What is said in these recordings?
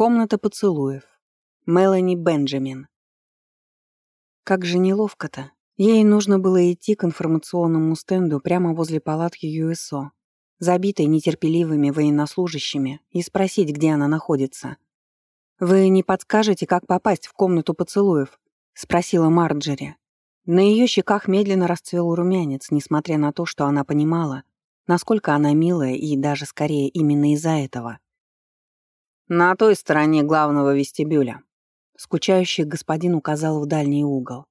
Комната поцелуев. Мелани Бенджамин. Как же неловко-то. Ей нужно было идти к информационному стенду прямо возле палатки ЮСО, забитой нетерпеливыми военнослужащими, и спросить, где она находится. «Вы не подскажете, как попасть в комнату поцелуев?» — спросила Марджери. На ее щеках медленно расцвел румянец, несмотря на то, что она понимала, насколько она милая и даже скорее именно из-за этого. «На той стороне главного вестибюля», — скучающий господин указал в дальний угол.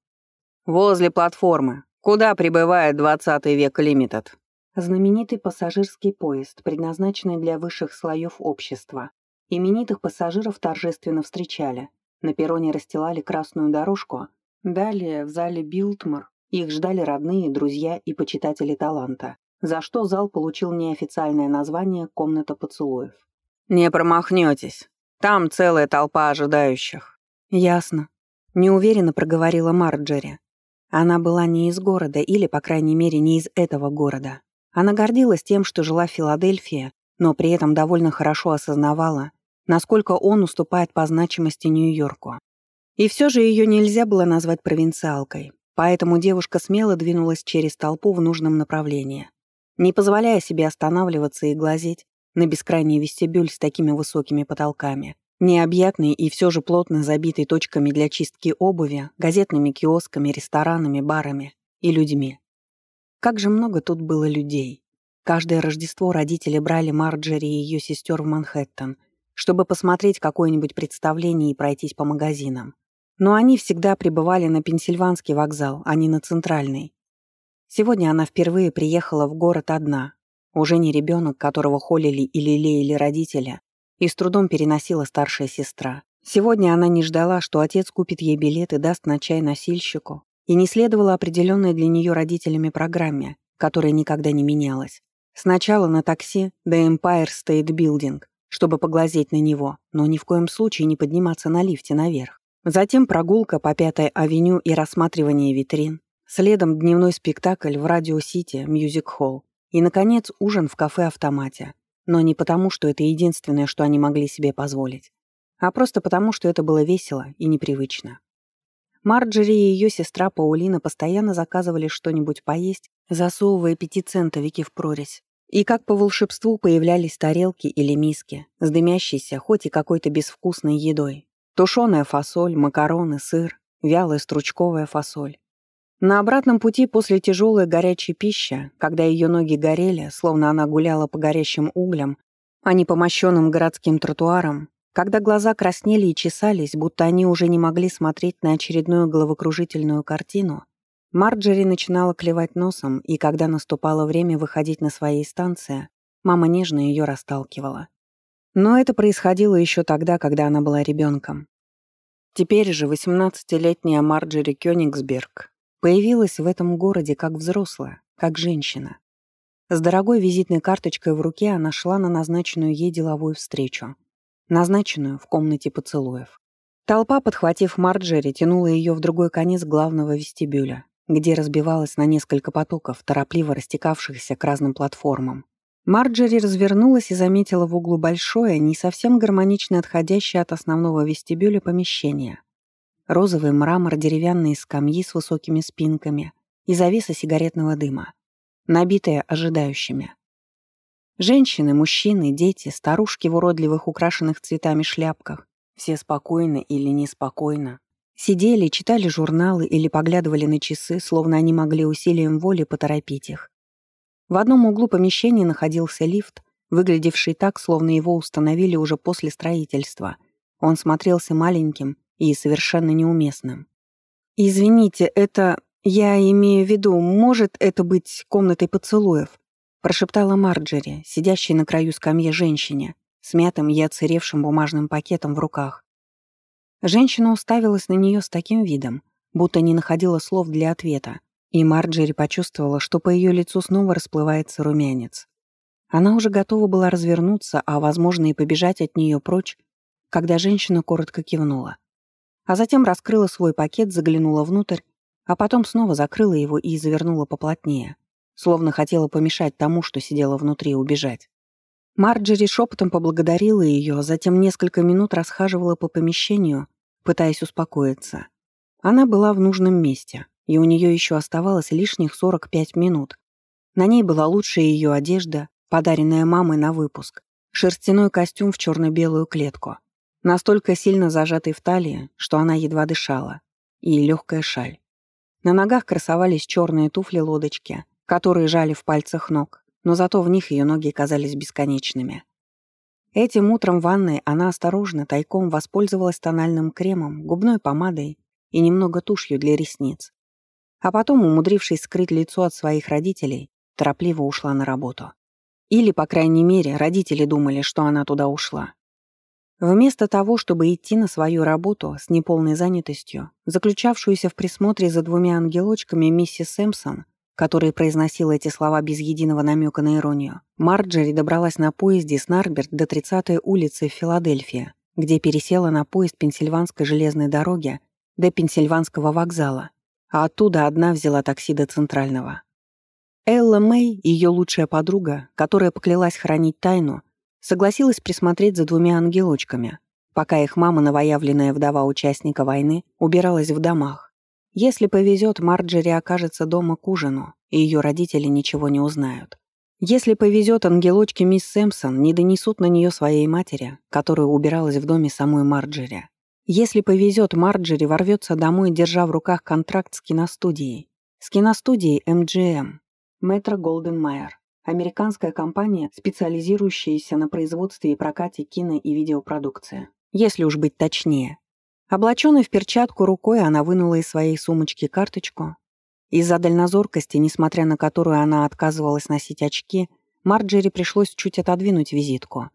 «Возле платформы, куда прибывает 20 век Лимитед». Знаменитый пассажирский поезд, предназначенный для высших слоев общества. Именитых пассажиров торжественно встречали. На перроне расстилали красную дорожку. Далее, в зале Билтмор, их ждали родные, друзья и почитатели таланта, за что зал получил неофициальное название «Комната поцелуев». «Не промахнетесь. Там целая толпа ожидающих». «Ясно», — неуверенно проговорила Марджери. Она была не из города, или, по крайней мере, не из этого города. Она гордилась тем, что жила в Филадельфии, но при этом довольно хорошо осознавала, насколько он уступает по значимости Нью-Йорку. И все же ее нельзя было назвать провинциалкой, поэтому девушка смело двинулась через толпу в нужном направлении, не позволяя себе останавливаться и глазеть на бескрайний вестибюль с такими высокими потолками, необъятный и все же плотно забитый точками для чистки обуви, газетными киосками, ресторанами, барами и людьми. Как же много тут было людей. Каждое Рождество родители брали Марджери и ее сестер в Манхэттен, чтобы посмотреть какое-нибудь представление и пройтись по магазинам. Но они всегда прибывали на Пенсильванский вокзал, а не на Центральный. Сегодня она впервые приехала в город одна, уже не ребенок, которого холили или лелеяли родители, и с трудом переносила старшая сестра. Сегодня она не ждала, что отец купит ей билет и даст на чай носильщику, и не следовала определенной для нее родителями программе, которая никогда не менялась. Сначала на такси до Empire State Building, чтобы поглазеть на него, но ни в коем случае не подниматься на лифте наверх. Затем прогулка по Пятой авеню и рассматривание витрин. Следом дневной спектакль в Радио Сити Мьюзик Холл. И, наконец, ужин в кафе-автомате. Но не потому, что это единственное, что они могли себе позволить, а просто потому, что это было весело и непривычно. Марджери и ее сестра Паулина постоянно заказывали что-нибудь поесть, засовывая пятицентовики в прорезь. И как по волшебству появлялись тарелки или миски с дымящейся, хоть и какой-то безвкусной едой. Тушеная фасоль, макароны, сыр, вялая стручковая фасоль. На обратном пути после тяжелой горячей пищи, когда ее ноги горели, словно она гуляла по горящим углям, а не по мощенным городским тротуарам, когда глаза краснели и чесались, будто они уже не могли смотреть на очередную головокружительную картину, Марджери начинала клевать носом, и когда наступало время выходить на своей станции, мама нежно ее расталкивала. Но это происходило еще тогда, когда она была ребенком. Теперь же 18-летняя Марджери Кёнигсберг Появилась в этом городе как взрослая, как женщина. С дорогой визитной карточкой в руке она шла на назначенную ей деловую встречу. Назначенную в комнате поцелуев. Толпа, подхватив Марджери, тянула ее в другой конец главного вестибюля, где разбивалась на несколько потоков, торопливо растекавшихся к разным платформам. Марджери развернулась и заметила в углу большое, не совсем гармонично отходящее от основного вестибюля помещение — розовый мрамор, деревянные скамьи с высокими спинками и завеса сигаретного дыма, набитые ожидающими. Женщины, мужчины, дети, старушки в уродливых украшенных цветами шляпках, все спокойно или неспокойно, сидели, читали журналы или поглядывали на часы, словно они могли усилием воли поторопить их. В одном углу помещения находился лифт, выглядевший так, словно его установили уже после строительства. Он смотрелся маленьким и совершенно неуместным. «Извините, это... Я имею в виду, может это быть комнатой поцелуев?» прошептала Марджери, сидящей на краю скамьи женщине, с мятым и оцаревшим бумажным пакетом в руках. Женщина уставилась на нее с таким видом, будто не находила слов для ответа, и Марджери почувствовала, что по ее лицу снова расплывается румянец. Она уже готова была развернуться, а, возможно, и побежать от нее прочь, когда женщина коротко кивнула а затем раскрыла свой пакет, заглянула внутрь, а потом снова закрыла его и завернула поплотнее, словно хотела помешать тому, что сидело внутри, убежать. Марджери шепотом поблагодарила ее, затем несколько минут расхаживала по помещению, пытаясь успокоиться. Она была в нужном месте, и у нее еще оставалось лишних 45 минут. На ней была лучшая ее одежда, подаренная мамой на выпуск, шерстяной костюм в черно-белую клетку, настолько сильно зажатый в талии, что она едва дышала, и легкая шаль. На ногах красовались черные туфли-лодочки, которые жали в пальцах ног, но зато в них ее ноги казались бесконечными. Этим утром в ванной она осторожно тайком воспользовалась тональным кремом, губной помадой и немного тушью для ресниц. А потом, умудрившись скрыть лицо от своих родителей, торопливо ушла на работу. Или, по крайней мере, родители думали, что она туда ушла. Вместо того, чтобы идти на свою работу с неполной занятостью, заключавшуюся в присмотре за двумя ангелочками миссис Сэмпсон, которая произносила эти слова без единого намека на иронию, Марджери добралась на поезде с Нарберт до 30-й улицы в Филадельфии, где пересела на поезд Пенсильванской железной дороги до Пенсильванского вокзала, а оттуда одна взяла такси до Центрального. Элла Мэй, ее лучшая подруга, которая поклялась хранить тайну, согласилась присмотреть за двумя ангелочками, пока их мама, новоявленная вдова участника войны, убиралась в домах. Если повезет, Марджери окажется дома к ужину, и ее родители ничего не узнают. Если повезет, ангелочки мисс Сэмпсон не донесут на нее своей матери, которая убиралась в доме самой Марджери. Если повезет, Марджери ворвется домой, держа в руках контракт с киностудией. С киностудией MGM. Метро Голден Майер. Американская компания, специализирующаяся на производстве и прокате кино- и видеопродукции. Если уж быть точнее. Облаченной в перчатку рукой она вынула из своей сумочки карточку. Из-за дальнозоркости, несмотря на которую она отказывалась носить очки, Марджери пришлось чуть отодвинуть визитку.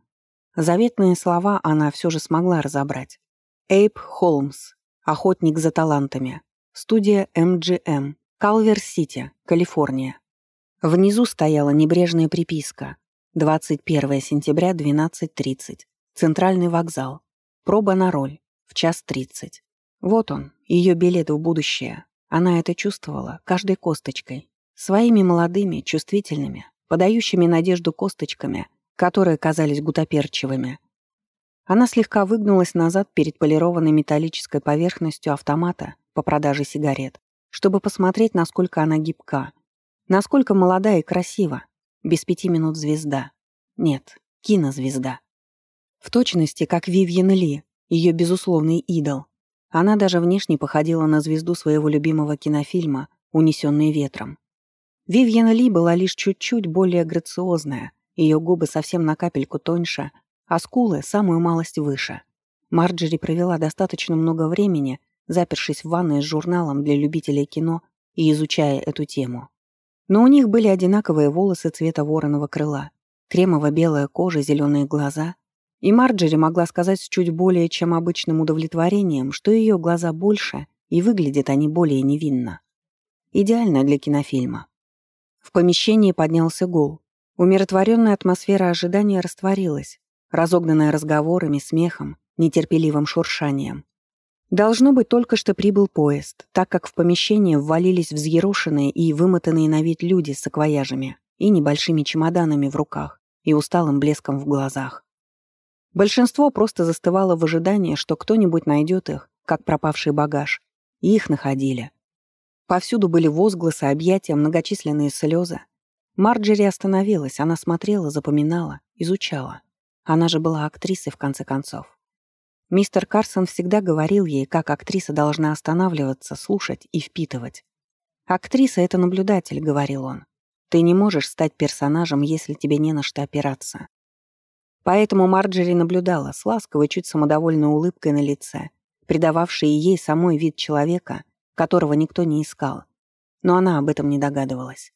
Заветные слова она все же смогла разобрать. Эйб Холмс. Охотник за талантами. Студия MGM. Калвер-Сити, Калифорния. Внизу стояла небрежная приписка. 21 сентября, 12.30. Центральный вокзал. Проба на роль. В час 30. Вот он, ее билет в будущее. Она это чувствовала каждой косточкой. Своими молодыми, чувствительными, подающими надежду косточками, которые казались гутоперчивыми. Она слегка выгнулась назад перед полированной металлической поверхностью автомата по продаже сигарет, чтобы посмотреть, насколько она гибка. Насколько молода и красива. Без пяти минут звезда. Нет, кинозвезда. В точности, как Вивьен Ли, ее безусловный идол. Она даже внешне походила на звезду своего любимого кинофильма «Унесенные ветром». Вивьен Ли была лишь чуть-чуть более грациозная, ее губы совсем на капельку тоньше — а скулы — самую малость выше. Марджери провела достаточно много времени, запершись в ванной с журналом для любителей кино и изучая эту тему. Но у них были одинаковые волосы цвета вороного крыла, кремово-белая кожа, зеленые глаза. И Марджери могла сказать с чуть более чем обычным удовлетворением, что ее глаза больше, и выглядят они более невинно. Идеально для кинофильма. В помещении поднялся гул. Умиротворенная атмосфера ожидания растворилась, разогнанная разговорами, смехом, нетерпеливым шуршанием. Должно быть, только что прибыл поезд, так как в помещение ввалились взъерошенные и вымотанные на вид люди с саквояжами и небольшими чемоданами в руках и усталым блеском в глазах. Большинство просто застывало в ожидании, что кто-нибудь найдет их, как пропавший багаж, и их находили. Повсюду были возгласы, объятия, многочисленные слезы. Марджери остановилась, она смотрела, запоминала, изучала. Она же была актрисой, в конце концов. Мистер Карсон всегда говорил ей, как актриса должна останавливаться, слушать и впитывать. «Актриса — это наблюдатель», — говорил он. «Ты не можешь стать персонажем, если тебе не на что опираться». Поэтому Марджери наблюдала с ласковой, чуть самодовольной улыбкой на лице, придававшей ей самой вид человека, которого никто не искал. Но она об этом не догадывалась.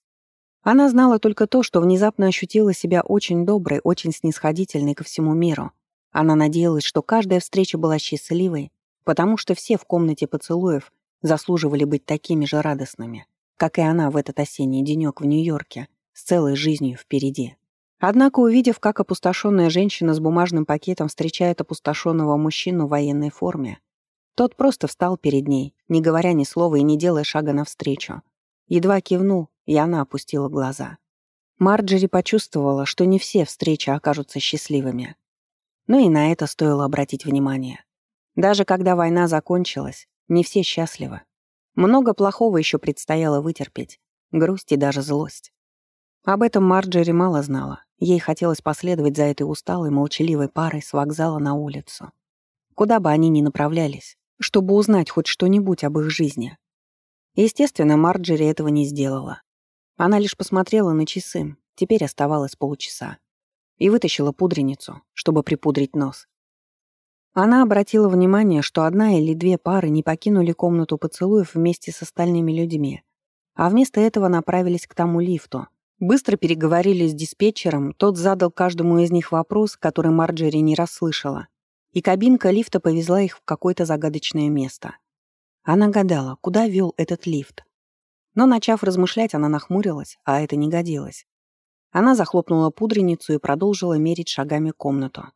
Она знала только то, что внезапно ощутила себя очень доброй, очень снисходительной ко всему миру. Она надеялась, что каждая встреча была счастливой, потому что все в комнате поцелуев заслуживали быть такими же радостными, как и она в этот осенний денек в Нью-Йорке, с целой жизнью впереди. Однако, увидев, как опустошенная женщина с бумажным пакетом встречает опустошенного мужчину в военной форме, тот просто встал перед ней, не говоря ни слова и не делая шага навстречу. Едва кивнул, и она опустила глаза. Марджери почувствовала, что не все встречи окажутся счастливыми. Но и на это стоило обратить внимание. Даже когда война закончилась, не все счастливы. Много плохого еще предстояло вытерпеть, грусть и даже злость. Об этом Марджери мало знала. Ей хотелось последовать за этой усталой, молчаливой парой с вокзала на улицу. Куда бы они ни направлялись, чтобы узнать хоть что-нибудь об их жизни. Естественно, Марджери этого не сделала. Она лишь посмотрела на часы, теперь оставалось полчаса, и вытащила пудреницу, чтобы припудрить нос. Она обратила внимание, что одна или две пары не покинули комнату поцелуев вместе с остальными людьми, а вместо этого направились к тому лифту. Быстро переговорили с диспетчером, тот задал каждому из них вопрос, который Марджери не расслышала, и кабинка лифта повезла их в какое-то загадочное место. Она гадала, куда вел этот лифт. Но, начав размышлять, она нахмурилась, а это не годилось. Она захлопнула пудреницу и продолжила мерить шагами комнату.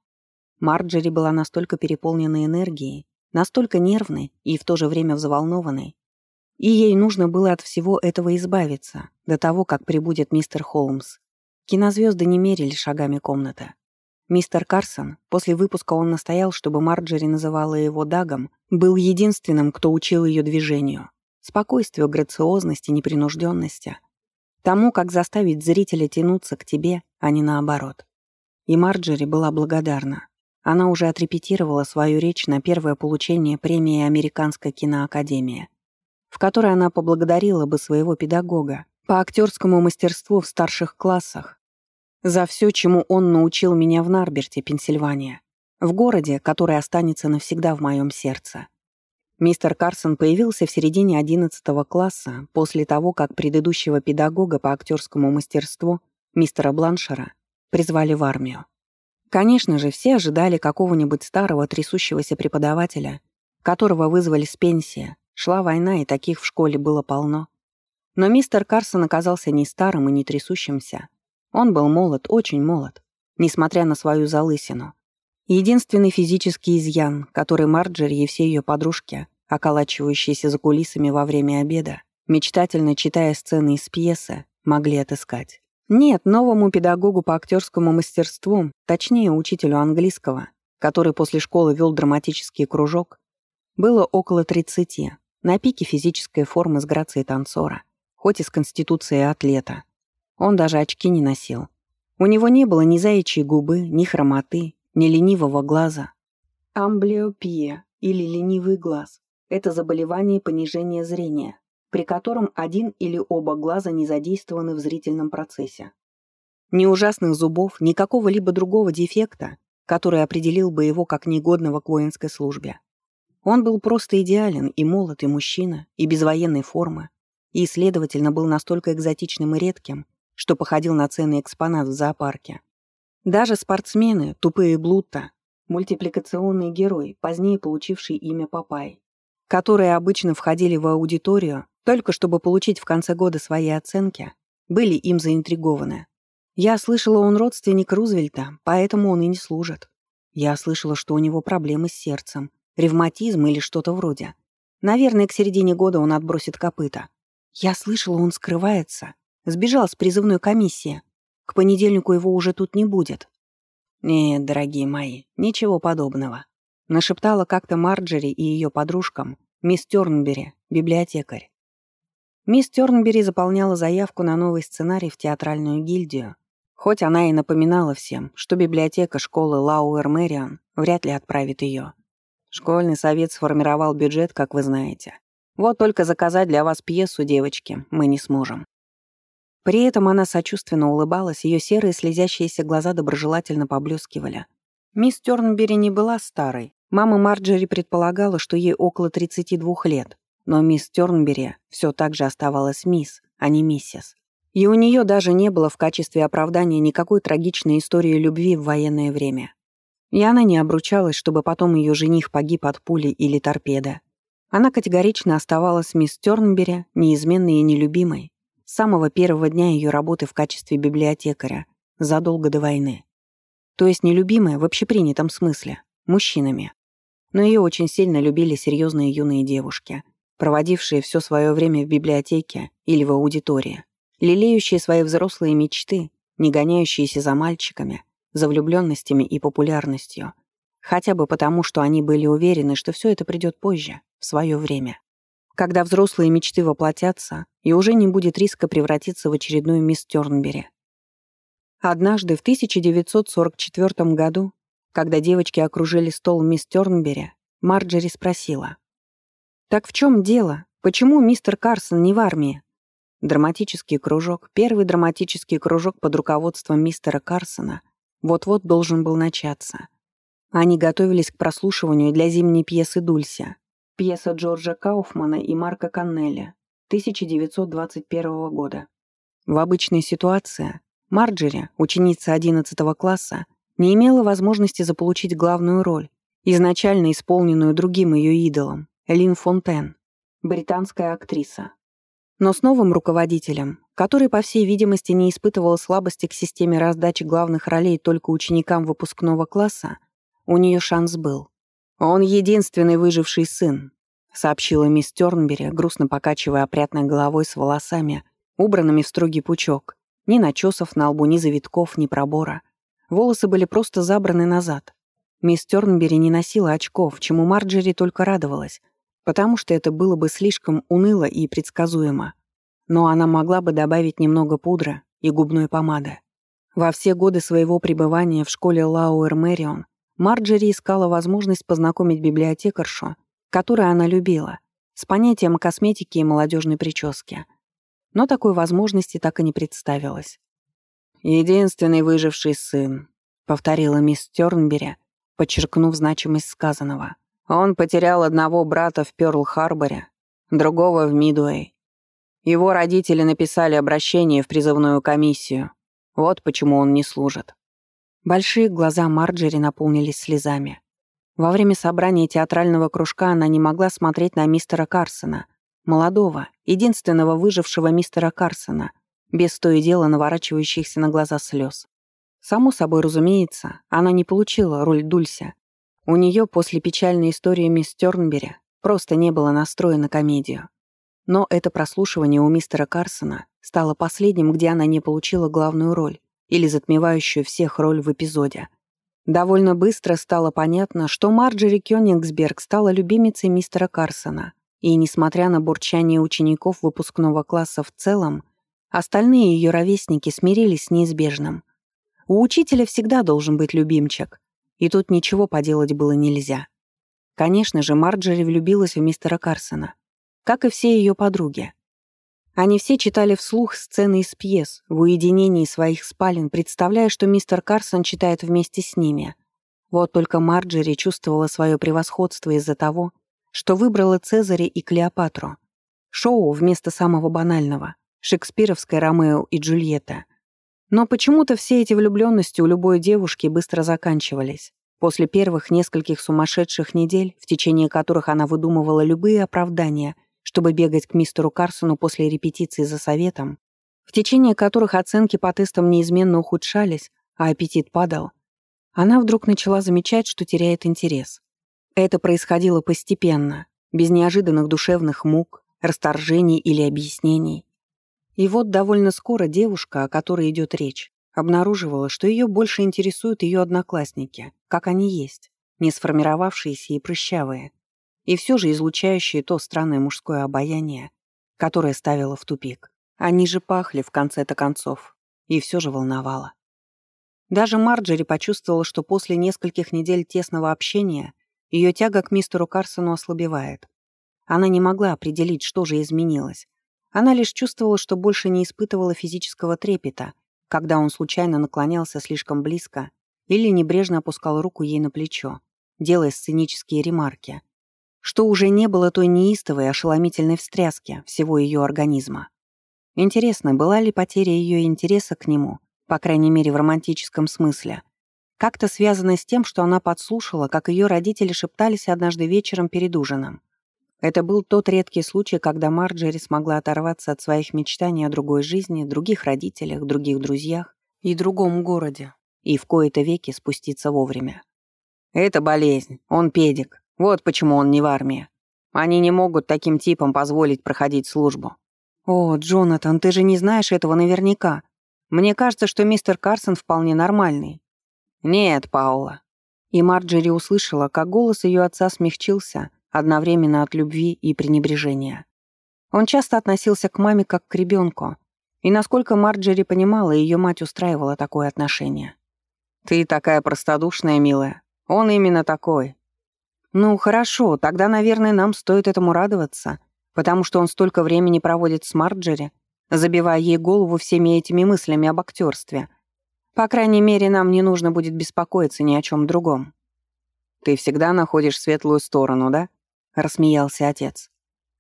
Марджери была настолько переполнена энергией, настолько нервной и в то же время взволнованной, и ей нужно было от всего этого избавиться, до того, как прибудет мистер Холмс. Кинозвезды не мерили шагами комнаты. Мистер Карсон, после выпуска он настоял, чтобы Марджери называла его Дагом, был единственным, кто учил ее движению спокойствию, грациозности, непринужденности. Тому, как заставить зрителя тянуться к тебе, а не наоборот. И Марджери была благодарна. Она уже отрепетировала свою речь на первое получение премии Американской киноакадемии, в которой она поблагодарила бы своего педагога по актерскому мастерству в старших классах за все, чему он научил меня в Нарберте, Пенсильвания, в городе, который останется навсегда в моем сердце. Мистер Карсон появился в середине 11 класса после того, как предыдущего педагога по актерскому мастерству, мистера Бланшера, призвали в армию. Конечно же, все ожидали какого-нибудь старого трясущегося преподавателя, которого вызвали с пенсии. Шла война, и таких в школе было полно. Но мистер Карсон оказался не старым и не трясущимся. Он был молод, очень молод, несмотря на свою залысину. Единственный физический изъян, который Марджери и все ее подружки околачивающиеся за кулисами во время обеда, мечтательно читая сцены из пьесы, могли отыскать. Нет, новому педагогу по актерскому мастерству, точнее, учителю английского, который после школы вел драматический кружок, было около 30, на пике физической формы с грацией танцора, хоть и с конституцией атлета. Он даже очки не носил. У него не было ни заячьей губы, ни хромоты, ни ленивого глаза. Амблиопия или ленивый глаз это заболевание понижения зрения, при котором один или оба глаза не задействованы в зрительном процессе. Ни ужасных зубов, ни какого-либо другого дефекта, который определил бы его как негодного к воинской службе. Он был просто идеален и молод, и мужчина, и без военной формы, и, следовательно, был настолько экзотичным и редким, что походил на ценный экспонат в зоопарке. Даже спортсмены, тупые Блутта, мультипликационный герой, позднее получивший имя Папай, которые обычно входили в аудиторию только чтобы получить в конце года свои оценки, были им заинтригованы. Я слышала, он родственник Рузвельта, поэтому он и не служит. Я слышала, что у него проблемы с сердцем, ревматизм или что-то вроде. Наверное, к середине года он отбросит копыта. Я слышала, он скрывается. Сбежал с призывной комиссии. К понедельнику его уже тут не будет. Нет, дорогие мои, ничего подобного. Нашептала как-то Марджери и ее подружкам, мисс Тёрнбери, библиотекарь. Мисс Тёрнбери заполняла заявку на новый сценарий в театральную гильдию, хоть она и напоминала всем, что библиотека школы Лауэр Мэрион вряд ли отправит ее. Школьный совет сформировал бюджет, как вы знаете. Вот только заказать для вас пьесу, девочки, мы не сможем. При этом она сочувственно улыбалась, ее серые слезящиеся глаза доброжелательно поблескивали. Мисс Тёрнбери не была старой. Мама Марджери предполагала, что ей около 32 лет. Но мисс Тёрнбери все так же оставалась мисс, а не миссис. И у нее даже не было в качестве оправдания никакой трагичной истории любви в военное время. И она не обручалась, чтобы потом ее жених погиб от пули или торпеда. Она категорично оставалась мисс Тёрнбери, неизменной и нелюбимой, самого первого дня ее работы в качестве библиотекаря, задолго до войны то есть нелюбимая в общепринятом смысле, мужчинами. Но ее очень сильно любили серьезные юные девушки, проводившие все свое время в библиотеке или в аудитории. лелеющие свои взрослые мечты, не гоняющиеся за мальчиками, за влюбленностями и популярностью, хотя бы потому, что они были уверены, что все это придет позже, в свое время. Когда взрослые мечты воплотятся, и уже не будет риска превратиться в очередную мисс Тёрнбери. Однажды в 1944 году, когда девочки окружили стол мисс Тёрнбери, Марджери спросила. «Так в чем дело? Почему мистер Карсон не в армии?» Драматический кружок, первый драматический кружок под руководством мистера Карсона, вот-вот должен был начаться. Они готовились к прослушиванию для зимней пьесы «Дулься», пьеса Джорджа Кауфмана и Марка Каннеля, 1921 года. В обычной ситуации Марджери, ученица 11 класса, не имела возможности заполучить главную роль, изначально исполненную другим ее идолом, Лин Фонтен, британская актриса. Но с новым руководителем, который, по всей видимости, не испытывал слабости к системе раздачи главных ролей только ученикам выпускного класса, у нее шанс был. «Он единственный выживший сын», — сообщила мисс Тёрнбери, грустно покачивая опрятной головой с волосами, убранными в строгий пучок. Ни начесов на лбу, ни завитков, ни пробора. Волосы были просто забраны назад. Мисс Тёрнбери не носила очков, чему Марджери только радовалась, потому что это было бы слишком уныло и предсказуемо. Но она могла бы добавить немного пудра и губной помады. Во все годы своего пребывания в школе Лауэр Мэрион Марджери искала возможность познакомить библиотекаршу, которую она любила, с понятием косметики и молодежной прически. Но такой возможности так и не представилось. «Единственный выживший сын», — повторила мисс Тёрнбери, подчеркнув значимость сказанного. Он потерял одного брата в Пёрл-Харборе, другого в Мидуэй. Его родители написали обращение в призывную комиссию. Вот почему он не служит. Большие глаза Марджери наполнились слезами. Во время собрания театрального кружка она не могла смотреть на мистера Карсона, молодого, единственного выжившего мистера Карсона, без то и дела наворачивающихся на глаза слез. Само собой разумеется, она не получила роль Дулься, у нее после печальной истории мисс Тёрнбери просто не было настроя на комедию. Но это прослушивание у мистера Карсона стало последним, где она не получила главную роль или затмевающую всех роль в эпизоде. Довольно быстро стало понятно, что Марджери Кёнигсберг стала любимицей мистера Карсона, и, несмотря на бурчание учеников выпускного класса в целом, остальные ее ровесники смирились с неизбежным. У учителя всегда должен быть любимчик, и тут ничего поделать было нельзя. Конечно же, Марджери влюбилась в мистера Карсона, как и все ее подруги. Они все читали вслух сцены из пьес, в уединении своих спален, представляя, что мистер Карсон читает вместе с ними. Вот только Марджери чувствовала свое превосходство из-за того, что выбрала Цезаря и Клеопатру. Шоу вместо самого банального — шекспировской Ромео и Джульетта. Но почему-то все эти влюбленности у любой девушки быстро заканчивались. После первых нескольких сумасшедших недель, в течение которых она выдумывала любые оправдания, чтобы бегать к мистеру Карсону после репетиции за советом, в течение которых оценки по тестам неизменно ухудшались, а аппетит падал, она вдруг начала замечать, что теряет интерес. Это происходило постепенно, без неожиданных душевных мук, расторжений или объяснений. И вот довольно скоро девушка, о которой идет речь, обнаруживала, что ее больше интересуют ее одноклассники, как они есть, не сформировавшиеся и прыщавые, и все же излучающие то странное мужское обаяние, которое ставило в тупик. Они же пахли в конце-то концов, и все же волновало. Даже Марджери почувствовала, что после нескольких недель тесного общения ее тяга к мистеру Карсону ослабевает. Она не могла определить, что же изменилось, она лишь чувствовала, что больше не испытывала физического трепета, когда он случайно наклонялся слишком близко или небрежно опускал руку ей на плечо, делая сценические ремарки, что уже не было той неистовой ошеломительной встряски всего ее организма. Интересно, была ли потеря ее интереса к нему, по крайней мере в романтическом смысле, как-то связана с тем, что она подслушала, как ее родители шептались однажды вечером перед ужином. Это был тот редкий случай, когда Марджери смогла оторваться от своих мечтаний о другой жизни, других родителях, других друзьях и другом городе, и в кои-то веки спуститься вовремя. «Это болезнь, он педик, вот почему он не в армии. Они не могут таким типам позволить проходить службу. «О, Джонатан, ты же не знаешь этого наверняка. Мне кажется, что мистер Карсон вполне нормальный». «Нет, Паула». И Марджери услышала, как голос ее отца смягчился, одновременно от любви и пренебрежения. Он часто относился к маме как к ребенку, и насколько Марджери понимала, ее мать устраивала такое отношение. «Ты такая простодушная, милая. Он именно такой». «Ну, хорошо, тогда, наверное, нам стоит этому радоваться, потому что он столько времени проводит с Марджери, забивая ей голову всеми этими мыслями об актерстве. По крайней мере, нам не нужно будет беспокоиться ни о чем другом». «Ты всегда находишь светлую сторону, да?» — рассмеялся отец.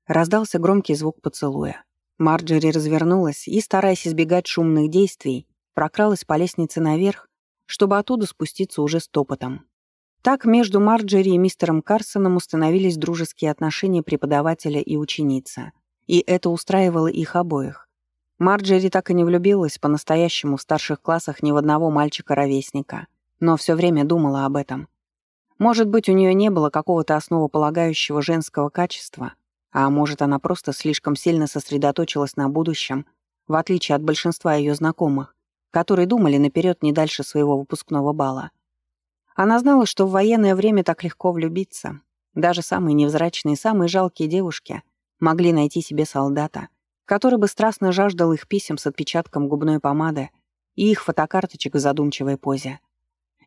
Раздался громкий звук поцелуя. Марджери развернулась и, стараясь избегать шумных действий, прокралась по лестнице наверх, чтобы оттуда спуститься уже с топотом. Так между Марджери и мистером Карсоном установились дружеские отношения преподавателя и ученицы. И это устраивало их обоих. Марджери так и не влюбилась по-настоящему в старших классах ни в одного мальчика-ровесника, но все время думала об этом. Может быть, у нее не было какого-то основополагающего женского качества, а может, она просто слишком сильно сосредоточилась на будущем, в отличие от большинства ее знакомых, которые думали наперед не дальше своего выпускного бала. Она знала, что в военное время так легко влюбиться. Даже самые невзрачные, самые жалкие девушки могли найти себе солдата, который бы страстно жаждал их писем с отпечатком губной помады и их фотокарточек в задумчивой позе.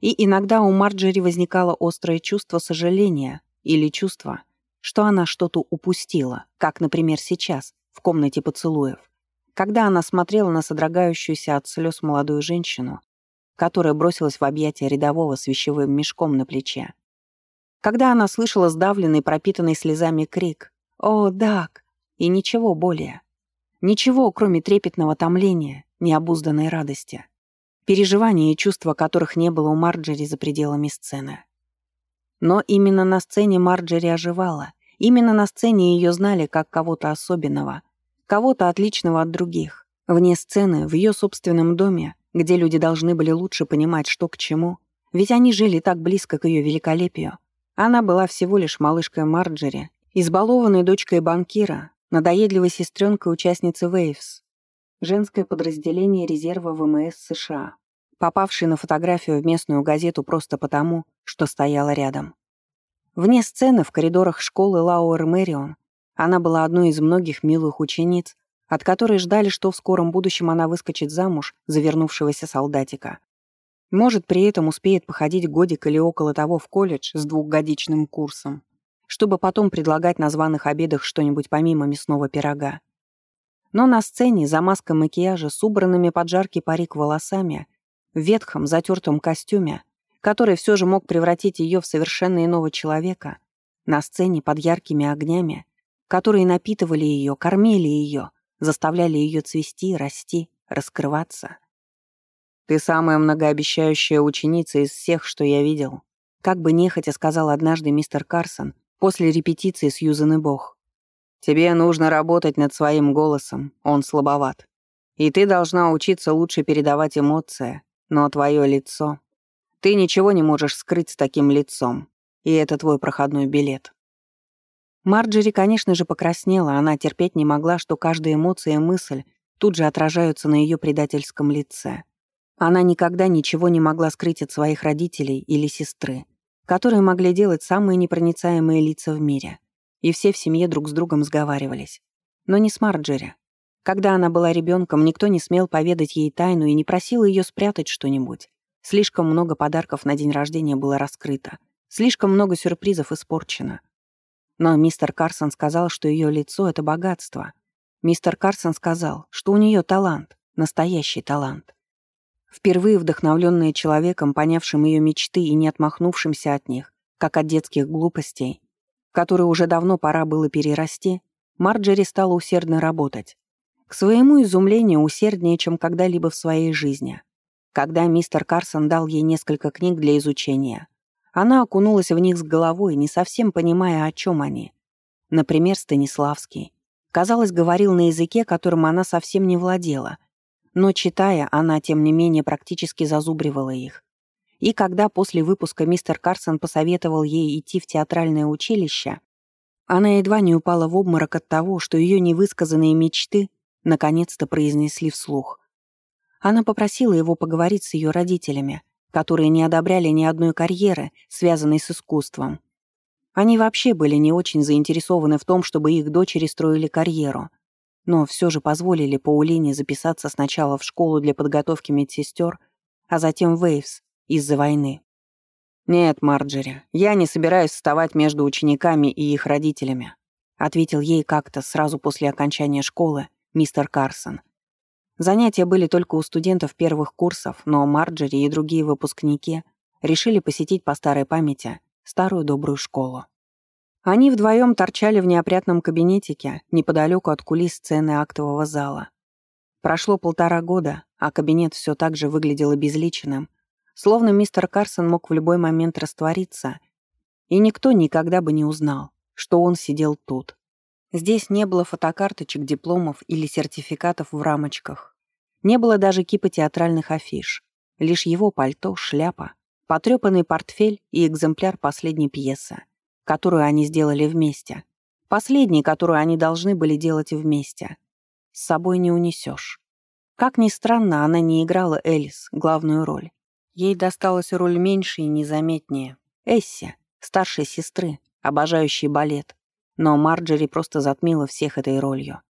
И иногда у Марджери возникало острое чувство сожаления или чувство, что она что-то упустила, как, например, сейчас, в комнате поцелуев, когда она смотрела на содрогающуюся от слез молодую женщину, которая бросилась в объятия рядового с вещевым мешком на плече. Когда она слышала сдавленный, пропитанный слезами крик «О, Дак!» и ничего более. Ничего, кроме трепетного томления, необузданной радости. Переживания и чувства которых не было у Марджери за пределами сцены. Но именно на сцене Марджери оживала, Именно на сцене ее знали как кого-то особенного, кого-то отличного от других. Вне сцены, в ее собственном доме, где люди должны были лучше понимать, что к чему, ведь они жили так близко к ее великолепию. Она была всего лишь малышкой Марджери, избалованной дочкой банкира, надоедливой сестренкой участницы Вейвс, женское подразделение резерва ВМС США, попавшей на фотографию в местную газету просто потому, что стояла рядом. Вне сцены, в коридорах школы Лауэр Мэрион, она была одной из многих милых учениц, от которой ждали, что в скором будущем она выскочит замуж за вернувшегося солдатика. Может, при этом успеет походить годик или около того в колледж с двухгодичным курсом, чтобы потом предлагать на званых обедах что-нибудь помимо мясного пирога. Но на сцене, за маской макияжа, с убранными под жаркий парик волосами, в ветхом затертом костюме, который все же мог превратить ее в совершенно иного человека, на сцене под яркими огнями, которые напитывали ее, кормили ее, заставляли ее цвести, расти, раскрываться. «Ты самая многообещающая ученица из всех, что я видел», как бы нехотя сказал однажды мистер Карсон после репетиции с Юзен и Бог. «Тебе нужно работать над своим голосом, он слабоват. И ты должна учиться лучше передавать эмоции, но твое лицо ты ничего не можешь скрыть с таким лицом. И это твой проходной билет. Марджери, конечно же, покраснела, она терпеть не могла, что каждая эмоция и мысль тут же отражаются на ее предательском лице. Она никогда ничего не могла скрыть от своих родителей или сестры, которые могли делать самые непроницаемые лица в мире. И все в семье друг с другом сговаривались. Но не с Марджери. Когда она была ребенком, никто не смел поведать ей тайну и не просил ее спрятать что-нибудь. Слишком много подарков на день рождения было раскрыто. Слишком много сюрпризов испорчено. Но мистер Карсон сказал, что ее лицо — это богатство. Мистер Карсон сказал, что у нее талант, настоящий талант. Впервые вдохновленная человеком, понявшим ее мечты и не отмахнувшимся от них, как от детских глупостей, которые уже давно пора было перерасти, Марджери стала усердно работать. К своему изумлению усерднее, чем когда-либо в своей жизни — когда мистер Карсон дал ей несколько книг для изучения, она окунулась в них с головой, не совсем понимая, о чем они. Например, Станиславский. Казалось, говорил на языке, которым она совсем не владела. Но, читая, она, тем не менее, практически зазубривала их. И когда после выпуска мистер Карсон посоветовал ей идти в театральное училище, она едва не упала в обморок от того, что ее невысказанные мечты наконец-то произнесли вслух. Она попросила его поговорить с ее родителями, которые не одобряли ни одной карьеры, связанной с искусством. Они вообще были не очень заинтересованы в том, чтобы их дочери строили карьеру, но все же позволили Паулине записаться сначала в школу для подготовки медсестер, а затем в Вейвс из-за войны. «Нет, Марджери, я не собираюсь вставать между учениками и их родителями», ответил ей как-то сразу после окончания школы мистер Карсон. Занятия были только у студентов первых курсов, но Марджери и другие выпускники решили посетить по старой памяти старую добрую школу. Они вдвоем торчали в неопрятном кабинетике неподалеку от кулис сцены актового зала. Прошло полтора года, а кабинет все так же выглядел обезличенным, словно мистер Карсон мог в любой момент раствориться, и никто никогда бы не узнал, что он сидел тут. Здесь не было фотокарточек, дипломов или сертификатов в рамочках. Не было даже кипа театральных афиш. Лишь его пальто, шляпа, потрепанный портфель и экземпляр последней пьесы — которую они сделали вместе. Последней, которую они должны были делать вместе. С собой не унесешь. Как ни странно, она не играла Элис главную роль. Ей досталась роль меньше и незаметнее. Эсси, старшей сестры, обожающей балет. Но Марджери просто затмила всех этой ролью.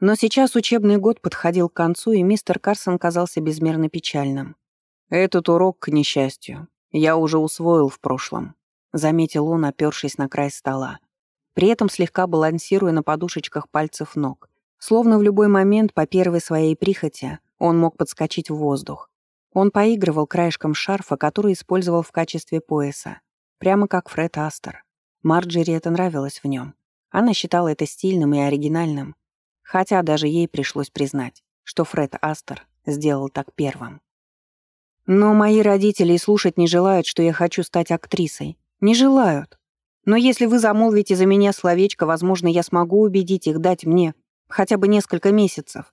Но сейчас учебный год подходил к концу, и мистер Карсон казался безмерно печальным. Этот урок, к несчастью, я уже усвоил в прошлом. — заметил он, опершись на край стола, при этом слегка балансируя на подушечках пальцев ног. Словно в любой момент, по первой своей прихоти, он мог подскочить в воздух. Он поигрывал краешком шарфа, который использовал в качестве пояса, прямо как Фред Астер. Марджери это нравилось в нем. Она считала это стильным и оригинальным, хотя даже ей пришлось признать, что Фред Астер сделал так первым. Но мои родители слушать не желают, что я хочу стать актрисой, не желают. Но если вы замолвите за меня словечко, возможно, я смогу убедить их дать мне хотя бы несколько месяцев.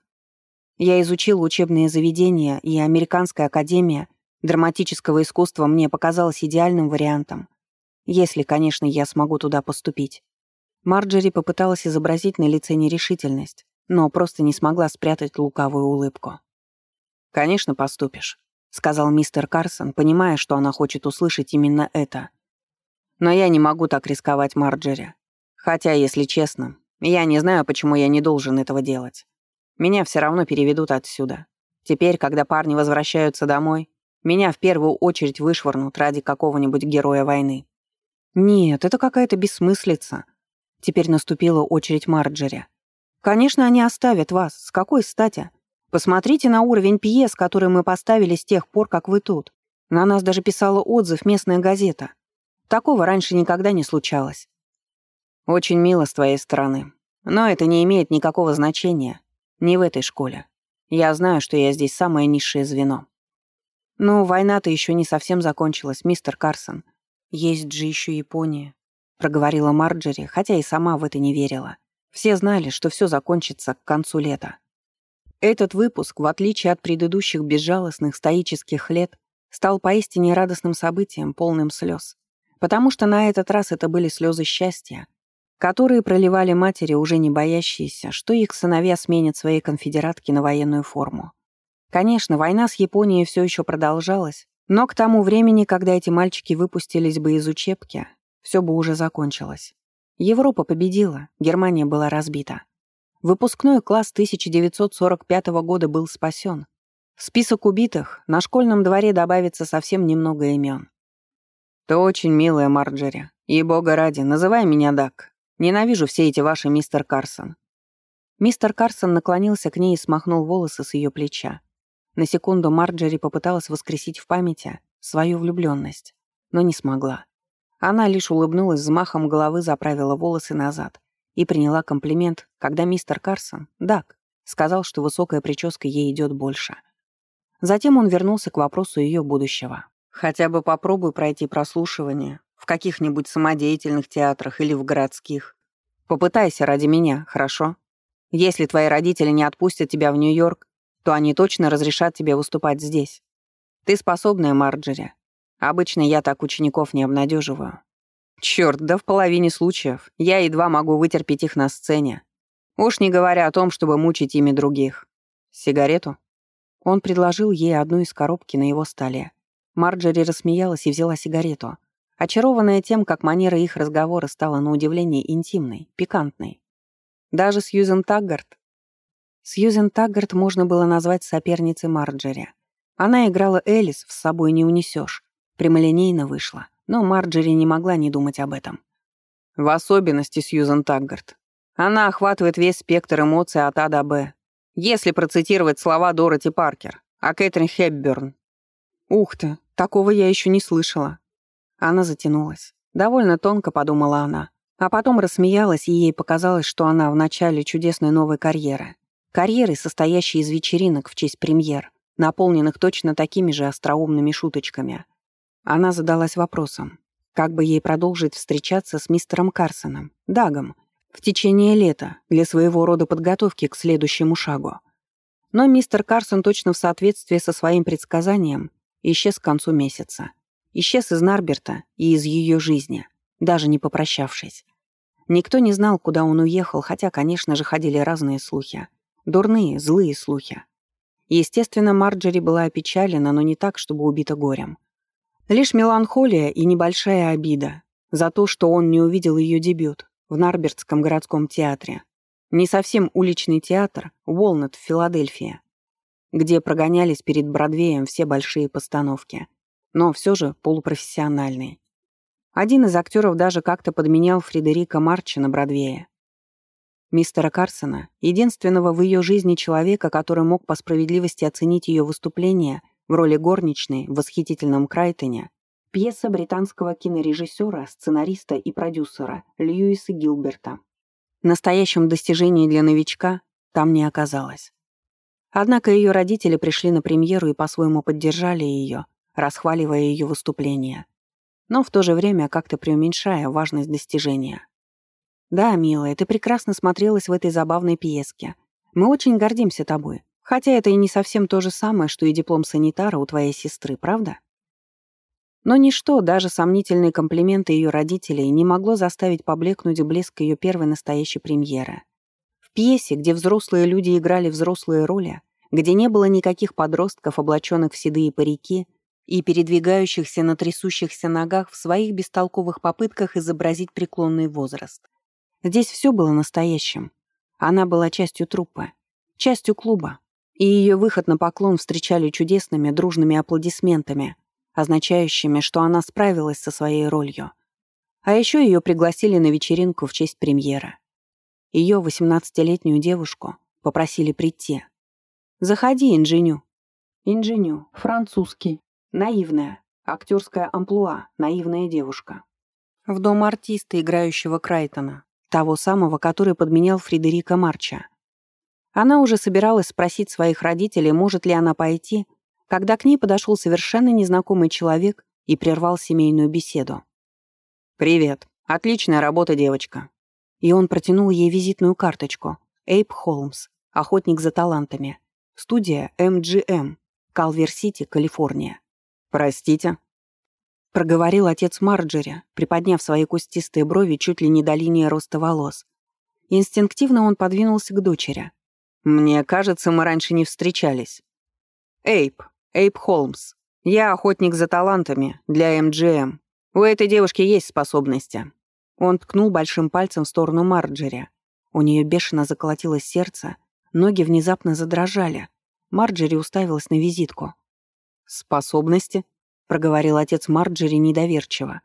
Я изучил учебные заведения, и Американская академия драматического искусства мне показалась идеальным вариантом. Если, конечно, я смогу туда поступить. Марджери попыталась изобразить на лице нерешительность, но просто не смогла спрятать лукавую улыбку. «Конечно, поступишь», — сказал мистер Карсон, понимая, что она хочет услышать именно это. Но я не могу так рисковать Марджери. Хотя, если честно, я не знаю, почему я не должен этого делать. Меня все равно переведут отсюда. Теперь, когда парни возвращаются домой, меня в первую очередь вышвырнут ради какого-нибудь героя войны. Нет, это какая-то бессмыслица. Теперь наступила очередь Марджери. Конечно, они оставят вас. С какой стати? Посмотрите на уровень пьес, которые мы поставили с тех пор, как вы тут. На нас даже писала отзыв местная газета. Такого раньше никогда не случалось. Очень мило с твоей стороны. Но это не имеет никакого значения. Не в этой школе. Я знаю, что я здесь самое низшее звено. Но война-то еще не совсем закончилась, мистер Карсон. Есть же еще Япония. Проговорила Марджери, хотя и сама в это не верила. Все знали, что все закончится к концу лета. Этот выпуск, в отличие от предыдущих безжалостных стоических лет, стал поистине радостным событием, полным слез потому что на этот раз это были слезы счастья, которые проливали матери, уже не боящиеся, что их сыновья сменят свои конфедератки на военную форму. Конечно, война с Японией все еще продолжалась, но к тому времени, когда эти мальчики выпустились бы из учебки, все бы уже закончилось. Европа победила, Германия была разбита. Выпускной класс 1945 года был спасен. В список убитых на школьном дворе добавится совсем немного имен. «Ты очень милая, Марджери. И бога ради, называй меня Дак. Ненавижу все эти ваши мистер Карсон». Мистер Карсон наклонился к ней и смахнул волосы с ее плеча. На секунду Марджери попыталась воскресить в памяти свою влюбленность, но не смогла. Она лишь улыбнулась взмахом головы, заправила волосы назад и приняла комплимент, когда мистер Карсон, Дак, сказал, что высокая прическа ей идет больше. Затем он вернулся к вопросу ее будущего. Хотя бы попробуй пройти прослушивание в каких-нибудь самодеятельных театрах или в городских. Попытайся ради меня, хорошо? Если твои родители не отпустят тебя в Нью-Йорк, то они точно разрешат тебе выступать здесь. Ты способная, Марджери. Обычно я так учеников не обнадеживаю. Черт, да в половине случаев я едва могу вытерпеть их на сцене. Уж не говоря о том, чтобы мучить ими других. Сигарету? Он предложил ей одну из коробки на его столе. Марджери рассмеялась и взяла сигарету, очарованная тем, как манера их разговора стала на удивление интимной, пикантной. Даже Сьюзен Таггарт. Сьюзен Таггарт можно было назвать соперницей Марджери. Она играла Элис «В с собой не унесешь», прямолинейно вышла, но Марджери не могла не думать об этом. В особенности Сьюзен Таггарт. Она охватывает весь спектр эмоций от А до Б. Если процитировать слова Дороти Паркер, а Кэтрин Хепберн. Ух ты, такого я еще не слышала. Она затянулась. Довольно тонко подумала она. А потом рассмеялась, и ей показалось, что она в начале чудесной новой карьеры. Карьеры, состоящей из вечеринок в честь премьер, наполненных точно такими же остроумными шуточками. Она задалась вопросом, как бы ей продолжить встречаться с мистером Карсоном, Дагом, в течение лета для своего рода подготовки к следующему шагу. Но мистер Карсон точно в соответствии со своим предсказанием исчез к концу месяца. Исчез из Нарберта и из ее жизни, даже не попрощавшись. Никто не знал, куда он уехал, хотя, конечно же, ходили разные слухи. Дурные, злые слухи. Естественно, Марджери была опечалена, но не так, чтобы убита горем. Лишь меланхолия и небольшая обида за то, что он не увидел ее дебют в Нарбертском городском театре. Не совсем уличный театр, Уолнет в Филадельфии, где прогонялись перед Бродвеем все большие постановки, но все же полупрофессиональные. Один из актеров даже как-то подменял Фредерика Марча на Бродвее. Мистера Карсона, единственного в ее жизни человека, который мог по справедливости оценить ее выступление в роли горничной в восхитительном Крайтоне, пьеса британского кинорежиссера, сценариста и продюсера Льюиса Гилберта. Настоящем достижении для новичка там не оказалось. Однако ее родители пришли на премьеру и по-своему поддержали ее, расхваливая ее выступление, но в то же время как-то преуменьшая важность достижения. «Да, милая, ты прекрасно смотрелась в этой забавной пьеске. Мы очень гордимся тобой. Хотя это и не совсем то же самое, что и диплом санитара у твоей сестры, правда?» Но ничто, даже сомнительные комплименты ее родителей, не могло заставить поблекнуть блеск ее первой настоящей премьеры. В пьесе, где взрослые люди играли взрослые роли, где не было никаких подростков, облаченных в седые парики и передвигающихся на трясущихся ногах в своих бестолковых попытках изобразить преклонный возраст. Здесь все было настоящим. Она была частью труппы, частью клуба, и ее выход на поклон встречали чудесными дружными аплодисментами, означающими, что она справилась со своей ролью. А еще ее пригласили на вечеринку в честь премьеры. Ее, 18-летнюю девушку, попросили прийти. «Заходи, инженю». Инженю, французский, наивная, актерская амплуа, наивная девушка. В дом артиста, играющего Крайтона, того самого, который подменял Фредерика Марча. Она уже собиралась спросить своих родителей, может ли она пойти, когда к ней подошел совершенно незнакомый человек и прервал семейную беседу. «Привет. Отличная работа, девочка». И он протянул ей визитную карточку. Эйб Холмс, охотник за талантами. Студия MGM, Калвер-Сити, Калифорния. «Простите», — проговорил отец Марджери, приподняв свои кустистые брови чуть ли не до линии роста волос. Инстинктивно он подвинулся к дочери. «Мне кажется, мы раньше не встречались». «Эйб, Эйб Холмс. Я охотник за талантами для МГМ. У этой девушки есть способности». Он ткнул большим пальцем в сторону Марджери. У нее бешено заколотилось сердце, ноги внезапно задрожали. Марджери уставилась на визитку. «Способности?» — проговорил отец Марджери недоверчиво.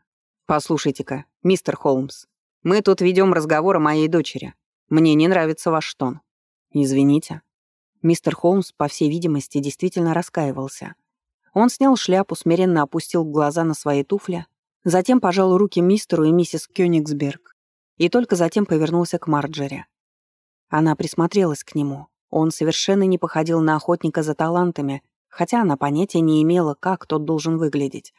«Послушайте-ка, мистер Холмс, мы тут ведем разговор о моей дочери. Мне не нравится ваш тон. Извините». Мистер Холмс, по всей видимости, действительно раскаивался. Он снял шляпу, смиренно опустил глаза на свои туфли, затем пожал руки мистеру и миссис Кёнигсберг и только затем повернулся к Марджери. Она присмотрелась к нему. Он совершенно не походил на охотника за талантами, хотя она понятия не имела, как тот должен выглядеть.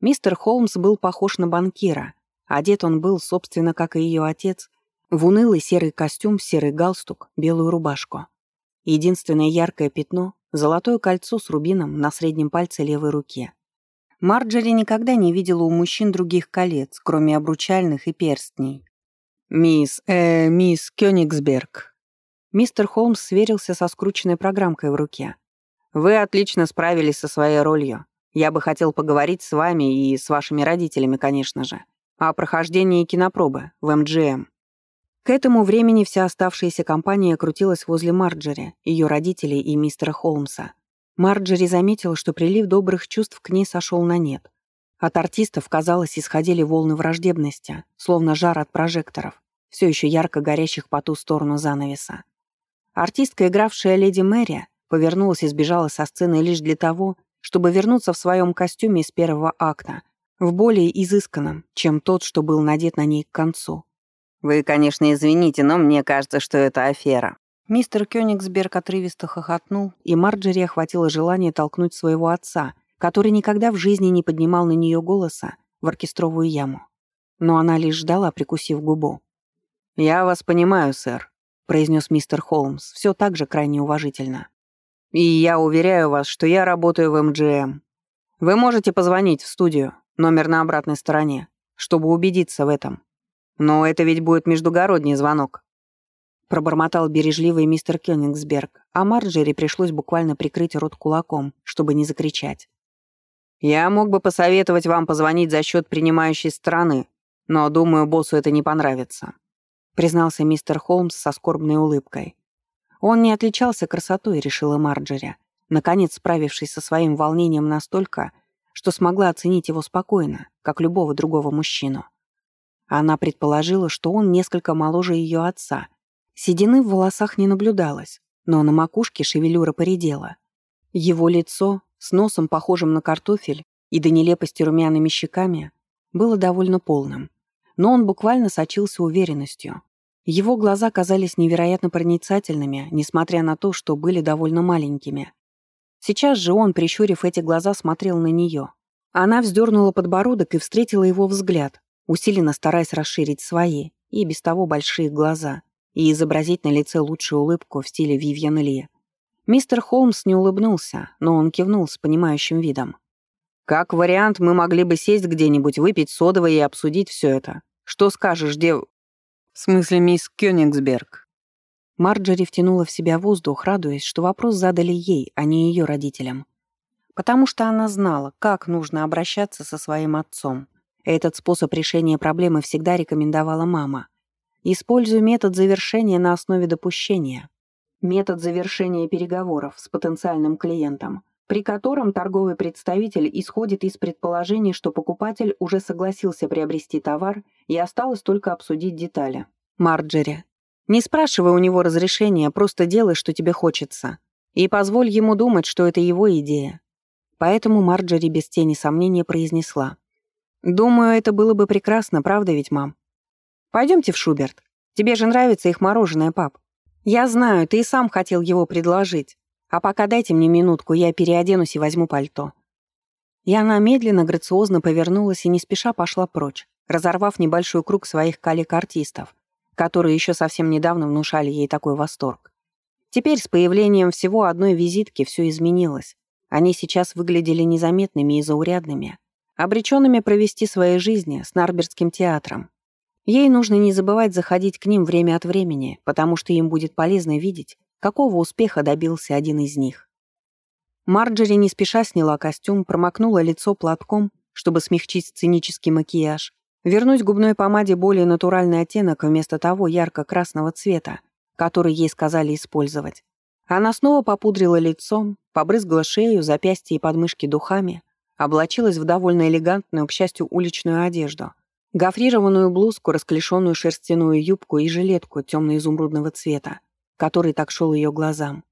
Мистер Холмс был похож на банкира. Одет он был, собственно, как и ее отец, в унылый серый костюм, серый галстук, белую рубашку. Единственное яркое пятно — золотое кольцо с рубином на среднем пальце левой руки. Марджери никогда не видела у мужчин других колец, кроме обручальных и перстней. «Мисс, э, мисс Кёнигсберг», Мистер Холмс сверился со скрученной программкой в руке. «Вы отлично справились со своей ролью. Я бы хотел поговорить с вами и с вашими родителями, конечно же, о прохождении кинопробы в МГМ». К этому времени вся оставшаяся компания крутилась возле Марджери, ее родителей и мистера Холмса. Марджери заметила, что прилив добрых чувств к ней сошел на нет. От артистов, казалось, исходили волны враждебности, словно жар от прожекторов, все еще ярко горящих по ту сторону занавеса. Артистка, игравшая леди Мэри, повернулась и сбежала со сцены лишь для того, чтобы вернуться в своем костюме из первого акта, в более изысканном, чем тот, что был надет на ней к концу. «Вы, конечно, извините, но мне кажется, что это афера». Мистер Кёнигсберг отрывисто хохотнул, и Марджери охватило желание толкнуть своего отца, который никогда в жизни не поднимал на нее голоса в оркестровую яму. Но она лишь ждала, прикусив губу. «Я вас понимаю, сэр», — произнес мистер Холмс, все так же крайне уважительно. «И я уверяю вас, что я работаю в МГМ. Вы можете позвонить в студию, номер на обратной стороне, чтобы убедиться в этом. Но это ведь будет междугородний звонок». Пробормотал бережливый мистер Кёнигсберг, а Марджери пришлось буквально прикрыть рот кулаком, чтобы не закричать. «Я мог бы посоветовать вам позвонить за счет принимающей страны, но, думаю, боссу это не понравится», признался мистер Холмс со скорбной улыбкой. Он не отличался красотой, решила Марджери, наконец справившись со своим волнением настолько, что смогла оценить его спокойно, как любого другого мужчину. Она предположила, что он несколько моложе ее отца. Седины в волосах не наблюдалось, но на макушке шевелюра поредела. Его лицо, с носом, похожим на картофель, и до нелепости румяными щеками, было довольно полным. Но он буквально сочился уверенностью. Его глаза казались невероятно проницательными, несмотря на то, что были довольно маленькими. Сейчас же он, прищурив эти глаза, смотрел на нее. Она вздернула подбородок и встретила его взгляд, усиленно стараясь расширить свои, и без того большие глаза, и изобразить на лице лучшую улыбку в стиле Вивьен Ли. Мистер Холмс не улыбнулся, но он кивнул с понимающим видом. «Как вариант, мы могли бы сесть где-нибудь, выпить содовое и обсудить все это. Что скажешь, дев...» «В смысле, мисс Кёнигсберг?» Марджери втянула в себя воздух, радуясь, что вопрос задали ей, а не ее родителям. Потому что она знала, как нужно обращаться со своим отцом. Этот способ решения проблемы всегда рекомендовала мама. Используй метод завершения на основе допущения. Метод завершения переговоров с потенциальным клиентом, при котором торговый представитель исходит из предположений, что покупатель уже согласился приобрести товар и осталось только обсудить детали. Марджери. Не спрашивай у него разрешения, просто делай, что тебе хочется. И позволь ему думать, что это его идея. Поэтому Марджери без тени сомнения произнесла. «Думаю, это было бы прекрасно, правда ведь, мам? Пойдемте в Шуберт. Тебе же нравится их мороженое, пап. «Я знаю, ты и сам хотел его предложить. А пока дайте мне минутку, я переоденусь и возьму пальто». И она медленно, грациозно повернулась и не спеша пошла прочь, разорвав небольшой круг своих коллег-артистов, которые еще совсем недавно внушали ей такой восторг. Теперь с появлением всего одной визитки все изменилось. Они сейчас выглядели незаметными и заурядными, обреченными провести свои жизни с Нарберским театром, Ей нужно не забывать заходить к ним время от времени, потому что им будет полезно видеть, какого успеха добился один из них. Марджери не спеша сняла костюм, промокнула лицо платком, чтобы смягчить сценический макияж, вернуть губной помаде более натуральный оттенок вместо того ярко-красного цвета, который ей сказали использовать. Она снова попудрила лицо, побрызгала шею, запястья и подмышки духами, облачилась в довольно элегантную, к счастью, уличную одежду — Гофрированную блузку, расклешенную шерстяную юбку и жилетку темно-изумрудного цвета, который так шел ее глазам.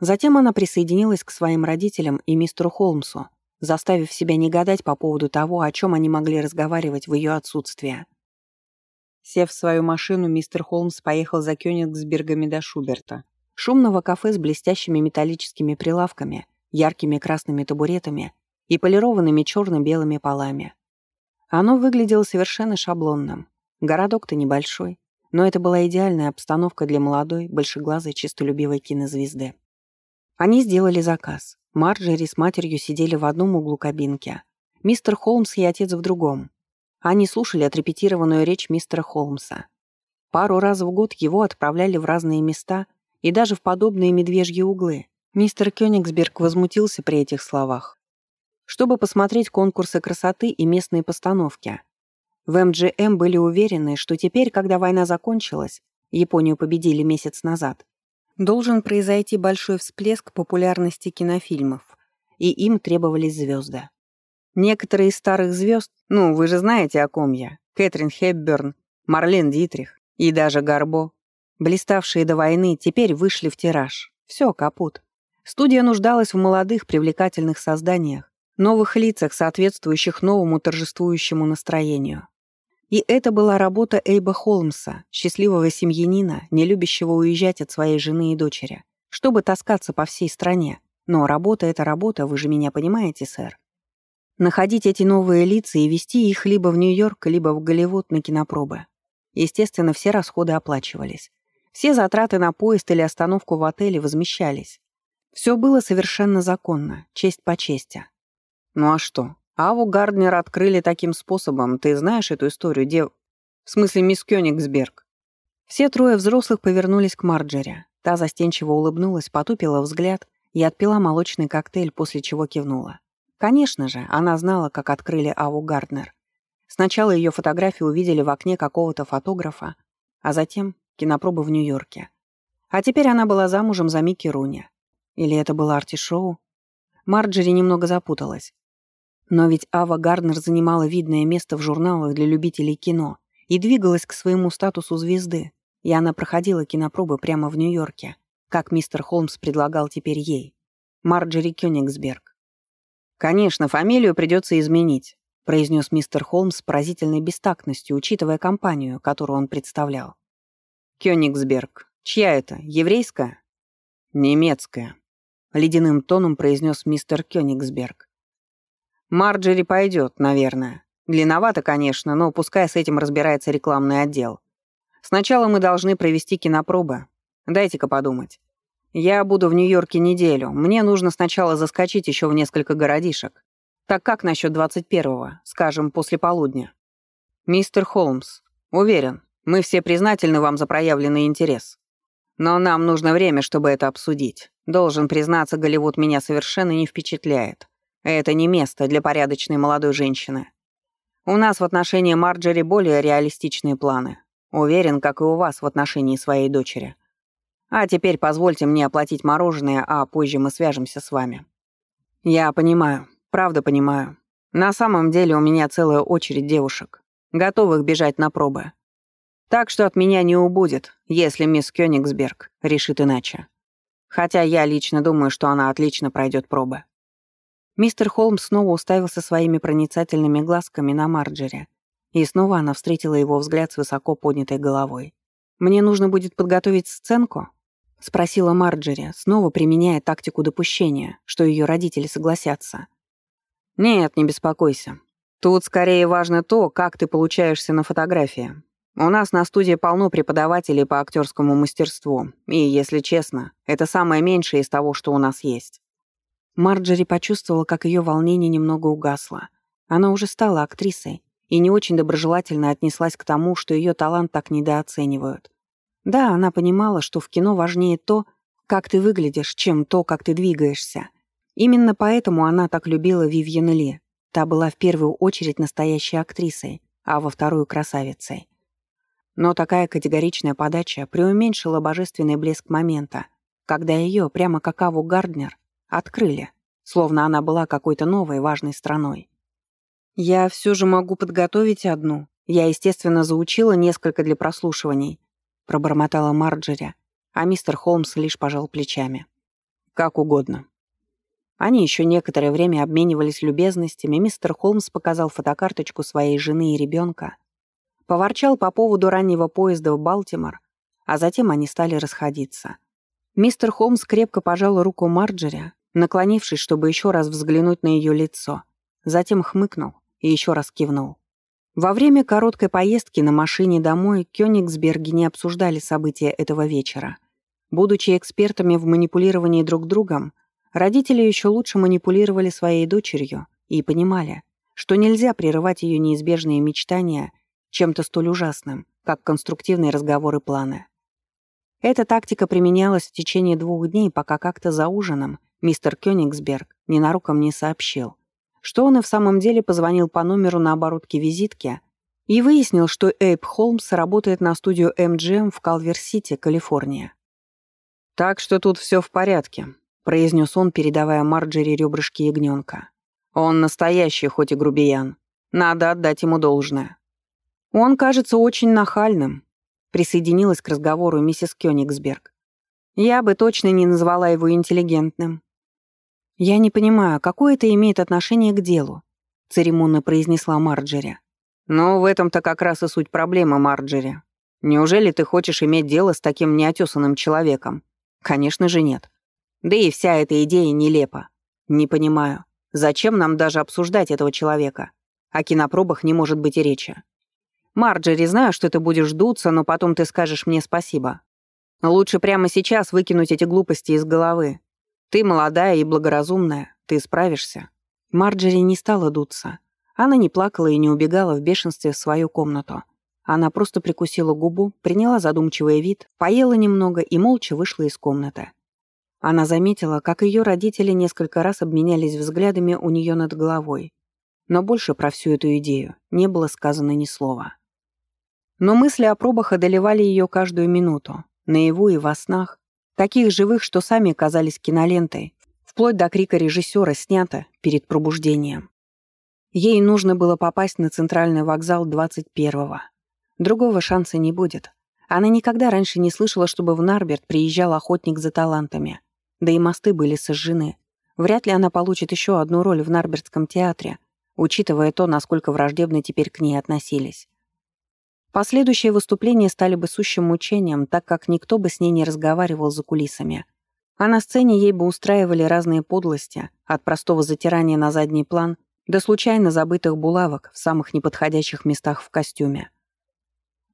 Затем она присоединилась к своим родителям и мистеру Холмсу, заставив себя не гадать по поводу того, о чем они могли разговаривать в ее отсутствие. Сев в свою машину, мистер Холмс поехал за Кёнигсбергами до Шуберта, шумного кафе с блестящими металлическими прилавками, яркими красными табуретами и полированными черно-белыми полами. Оно выглядело совершенно шаблонным. Городок-то небольшой, но это была идеальная обстановка для молодой, большеглазой, чистолюбивой кинозвезды. Они сделали заказ. Марджери с матерью сидели в одном углу кабинки. Мистер Холмс и отец в другом. Они слушали отрепетированную речь мистера Холмса. Пару раз в год его отправляли в разные места и даже в подобные медвежьи углы. Мистер Кёнигсберг возмутился при этих словах. Чтобы посмотреть конкурсы красоты и местные постановки. В МГМ были уверены, что теперь, когда война закончилась, Японию победили месяц назад, должен произойти большой всплеск популярности кинофильмов, и им требовались звезды. Некоторые из старых звезд, ну, вы же знаете, о ком я, Кэтрин Хепберн, Марлен Дитрих, и даже Гарбо, блиставшие до войны, теперь вышли в тираж. Все, капут. Студия нуждалась в молодых, привлекательных созданиях, новых лицах, соответствующих новому торжествующему настроению. И это была работа Эйба Холмса, счастливого семьянина, не любящего уезжать от своей жены и дочери, чтобы таскаться по всей стране. Но работа — это работа, вы же меня понимаете, сэр. Находить эти новые лица и вести их либо в Нью-Йорк, либо в Голливуд на кинопробы. Естественно, все расходы оплачивались. Все затраты на поезд или остановку в отеле возмещались. Все было совершенно законно, честь по чести. Ну а что? Аву Гарднер открыли таким способом. Ты знаешь эту историю, дев... В смысле, мисс Кёнигсберг. Все трое взрослых повернулись к Марджери. Та застенчиво улыбнулась, потупила взгляд и отпила молочный коктейль, после чего кивнула. Конечно же, она знала, как открыли Аву Гарднер. Сначала ее фотографии увидели в окне какого-то фотографа, а затем кинопробы в Нью-Йорке. А теперь она была замужем за Микки Руни. Или это было арти-шоу? Марджери немного запуталась. Но ведь Ава Гарднер занимала видное место в журналах для любителей кино и двигалась к своему статусу звезды, и она проходила кинопробы прямо в Нью-Йорке, как мистер Холмс предлагал теперь ей. Марджери Кёнигсберг. «Конечно, фамилию придется изменить произнес мистер Холмс с поразительной бестактностью, учитывая компанию, которую он представлял. «Кёнигсберг. Чья это? Еврейская?» «Немецкая», — ледяным тоном произнес мистер Кёнигсберг. «Марджери пойдет, наверное. Длинновато, конечно, но пускай с этим разбирается рекламный отдел. Сначала мы должны провести кинопробы. Дайте-ка подумать. Я буду в Нью-Йорке неделю. Мне нужно сначала заскочить еще в несколько городишек. Так как насчет 21-го, скажем, после полудня? Мистер Холмс, уверен, мы все признательны вам за проявленный интерес. Но нам нужно время, чтобы это обсудить. Должен признаться, Голливуд меня совершенно не впечатляет. Это не место для порядочной молодой женщины. У нас в отношении Марджери более реалистичные планы. Уверен, как и у вас в отношении своей дочери. А теперь позвольте мне оплатить мороженое, а позже мы свяжемся с вами. Я понимаю, Правда понимаю. На самом деле у меня целая очередь девушек, готовых бежать на пробы. Так что от меня не убудет, если мисс Кёнигсберг решит иначе. Хотя я лично думаю, что она отлично пройдет пробы. Мистер Холмс снова уставился своими проницательными глазками на Марджери, и снова она встретила его взгляд с высоко поднятой головой. «Мне нужно будет подготовить сценку?» — спросила Марджери, снова применяя тактику допущения, что ее родители согласятся. «Нет, не беспокойся. Тут скорее важно то, как ты получаешься на фотографии. У нас на студии полно преподавателей по актерскому мастерству, и, если честно, это самое меньшее из того, что у нас есть». Марджери почувствовала, как ее волнение немного угасло. Она уже стала актрисой и не очень доброжелательно отнеслась к тому, что ее талант так недооценивают. Да, она понимала, что в кино важнее то, как ты выглядишь, чем то, как ты двигаешься — Именно поэтому она так любила Вивьен Ли. Та была в первую очередь настоящей актрисой, а во вторую — красавицей. Но такая категоричная подача преуменьшила божественный блеск момента, когда ее, прямо как Аву Гарднер, открыли, словно она была какой-то новой важной страной. «Я все же могу подготовить одну. Я, естественно, заучила несколько для прослушиваний», пробормотала Марджери, а мистер Холмс лишь пожал плечами. «Как угодно. Они еще некоторое время обменивались любезностями, мистер Холмс показал фотокарточку своей жены и ребенка, поворчал по поводу раннего поезда в Балтимор, а затем они стали расходиться. Мистер Холмс крепко пожал руку Марджери, наклонившись, чтобы еще раз взглянуть на ее лицо, затем хмыкнул и еще раз кивнул. Во время короткой поездки на машине домой Кёнигсберги не обсуждали события этого вечера. Будучи экспертами в манипулировании друг другом, Родители еще лучше манипулировали своей дочерью и понимали, что нельзя прерывать ее неизбежные мечтания чем-то столь ужасным, как конструктивные разговоры планы. Эта тактика применялась в течение двух дней, пока как-то за ужином мистер Кёнигсберг ненароком не сообщил, что он и в самом деле позвонил по номеру на оборотке визитки и выяснил, что Эйб Холмс работает на студию MGM в Калвер-Сити, Калифорния. «Так что тут все в порядке», — произнес он, передавая Марджери ребрышки ягненка. «Он настоящий, хоть и грубиян. Надо отдать ему должное». «Он кажется очень нахальным», — присоединилась к разговору миссис Кёнигсберг. «Я бы точно не назвала его интеллигентным». «Я не понимаю, какое это имеет отношение к делу», — церемонно произнесла Марджери. «Ну, в этом-то как раз и суть проблемы, Марджери. Неужели ты хочешь иметь дело с таким неотесанным человеком? Конечно же нет. Да и вся эта идея нелепа. Не понимаю, зачем нам даже обсуждать этого человека? О кинопробах не может быть и речи. Марджери, знаю, что ты будешь дуться, но потом ты скажешь мне спасибо. Лучше прямо сейчас выкинуть эти глупости из головы. Ты молодая и благоразумная, ты справишься». Марджери не стала дуться. Она не плакала и не убегала в бешенстве в свою комнату. Она просто прикусила губу, приняла задумчивый вид, поела немного и молча вышла из комнаты. Она заметила, как ее родители несколько раз обменялись взглядами у нее над головой. Но больше про всю эту идею не было сказано ни слова. Но мысли о пробах одолевали ее каждую минуту, наяву и во снах, таких живых, что сами казались кинолентой, вплоть до крика режиссера снято перед пробуждением. Ей нужно было попасть на центральный вокзал 21-го. Другого шанса не будет. Она никогда раньше не слышала, чтобы в Нарберт приезжал охотник за талантами. Да и мосты были сожжены. Вряд ли она получит еще одну роль в Нарбертском театре, учитывая то, насколько враждебно теперь к ней относились. Последующие выступления стали бы сущим мучением, так как никто бы с ней не разговаривал за кулисами. А на сцене ей бы устраивали разные подлости, от простого затирания на задний план до случайно забытых булавок в самых неподходящих местах в костюме.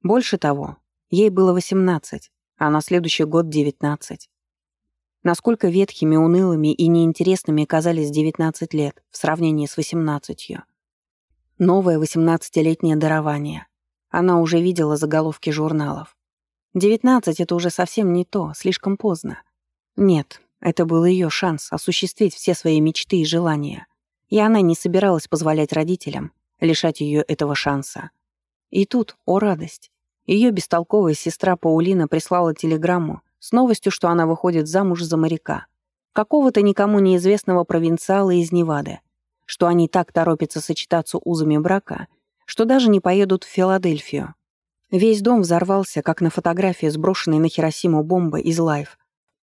Больше того, ей было 18, а на следующий год 19. Насколько ветхими, унылыми и неинтересными казались 19 лет в сравнении с 18. Новое 18-летнее дарование — она уже видела заголовки журналов. Девятнадцать — это уже совсем не то, слишком поздно. Нет, это был ее шанс осуществить все свои мечты и желания. И она не собиралась позволять родителям лишать ее этого шанса. И тут, о радость, ее бестолковая сестра Паулина прислала телеграмму с новостью, что она выходит замуж за моряка. Какого-то никому неизвестного провинциала из Невады. Что они так торопятся сочетаться узами брака, что даже не поедут в Филадельфию. Весь дом взорвался, как на фотографии, сброшенной на Хиросиму бомбы из Лайф.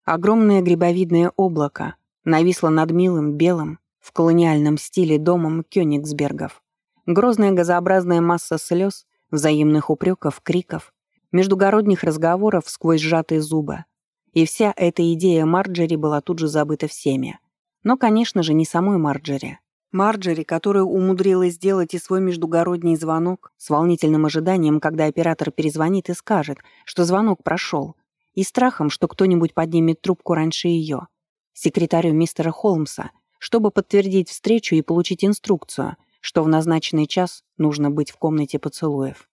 Огромное грибовидное облако нависло над милым, белым, в колониальном стиле домом Кёнигсбергов. Грозная газообразная масса слез, взаимных упреков, криков, междугородних разговоров сквозь сжатые зубы. И вся эта идея Марджери была тут же забыта всеми. Но, конечно же, не самой Марджери. Марджери, которая умудрилась сделать и свой междугородний звонок с волнительным ожиданием, когда оператор перезвонит и скажет, что звонок прошел, и страхом, что кто-нибудь поднимет трубку раньше ее, секретарю мистера Холмса, чтобы подтвердить встречу и получить инструкцию, что в назначенный час нужно быть в комнате поцелуев.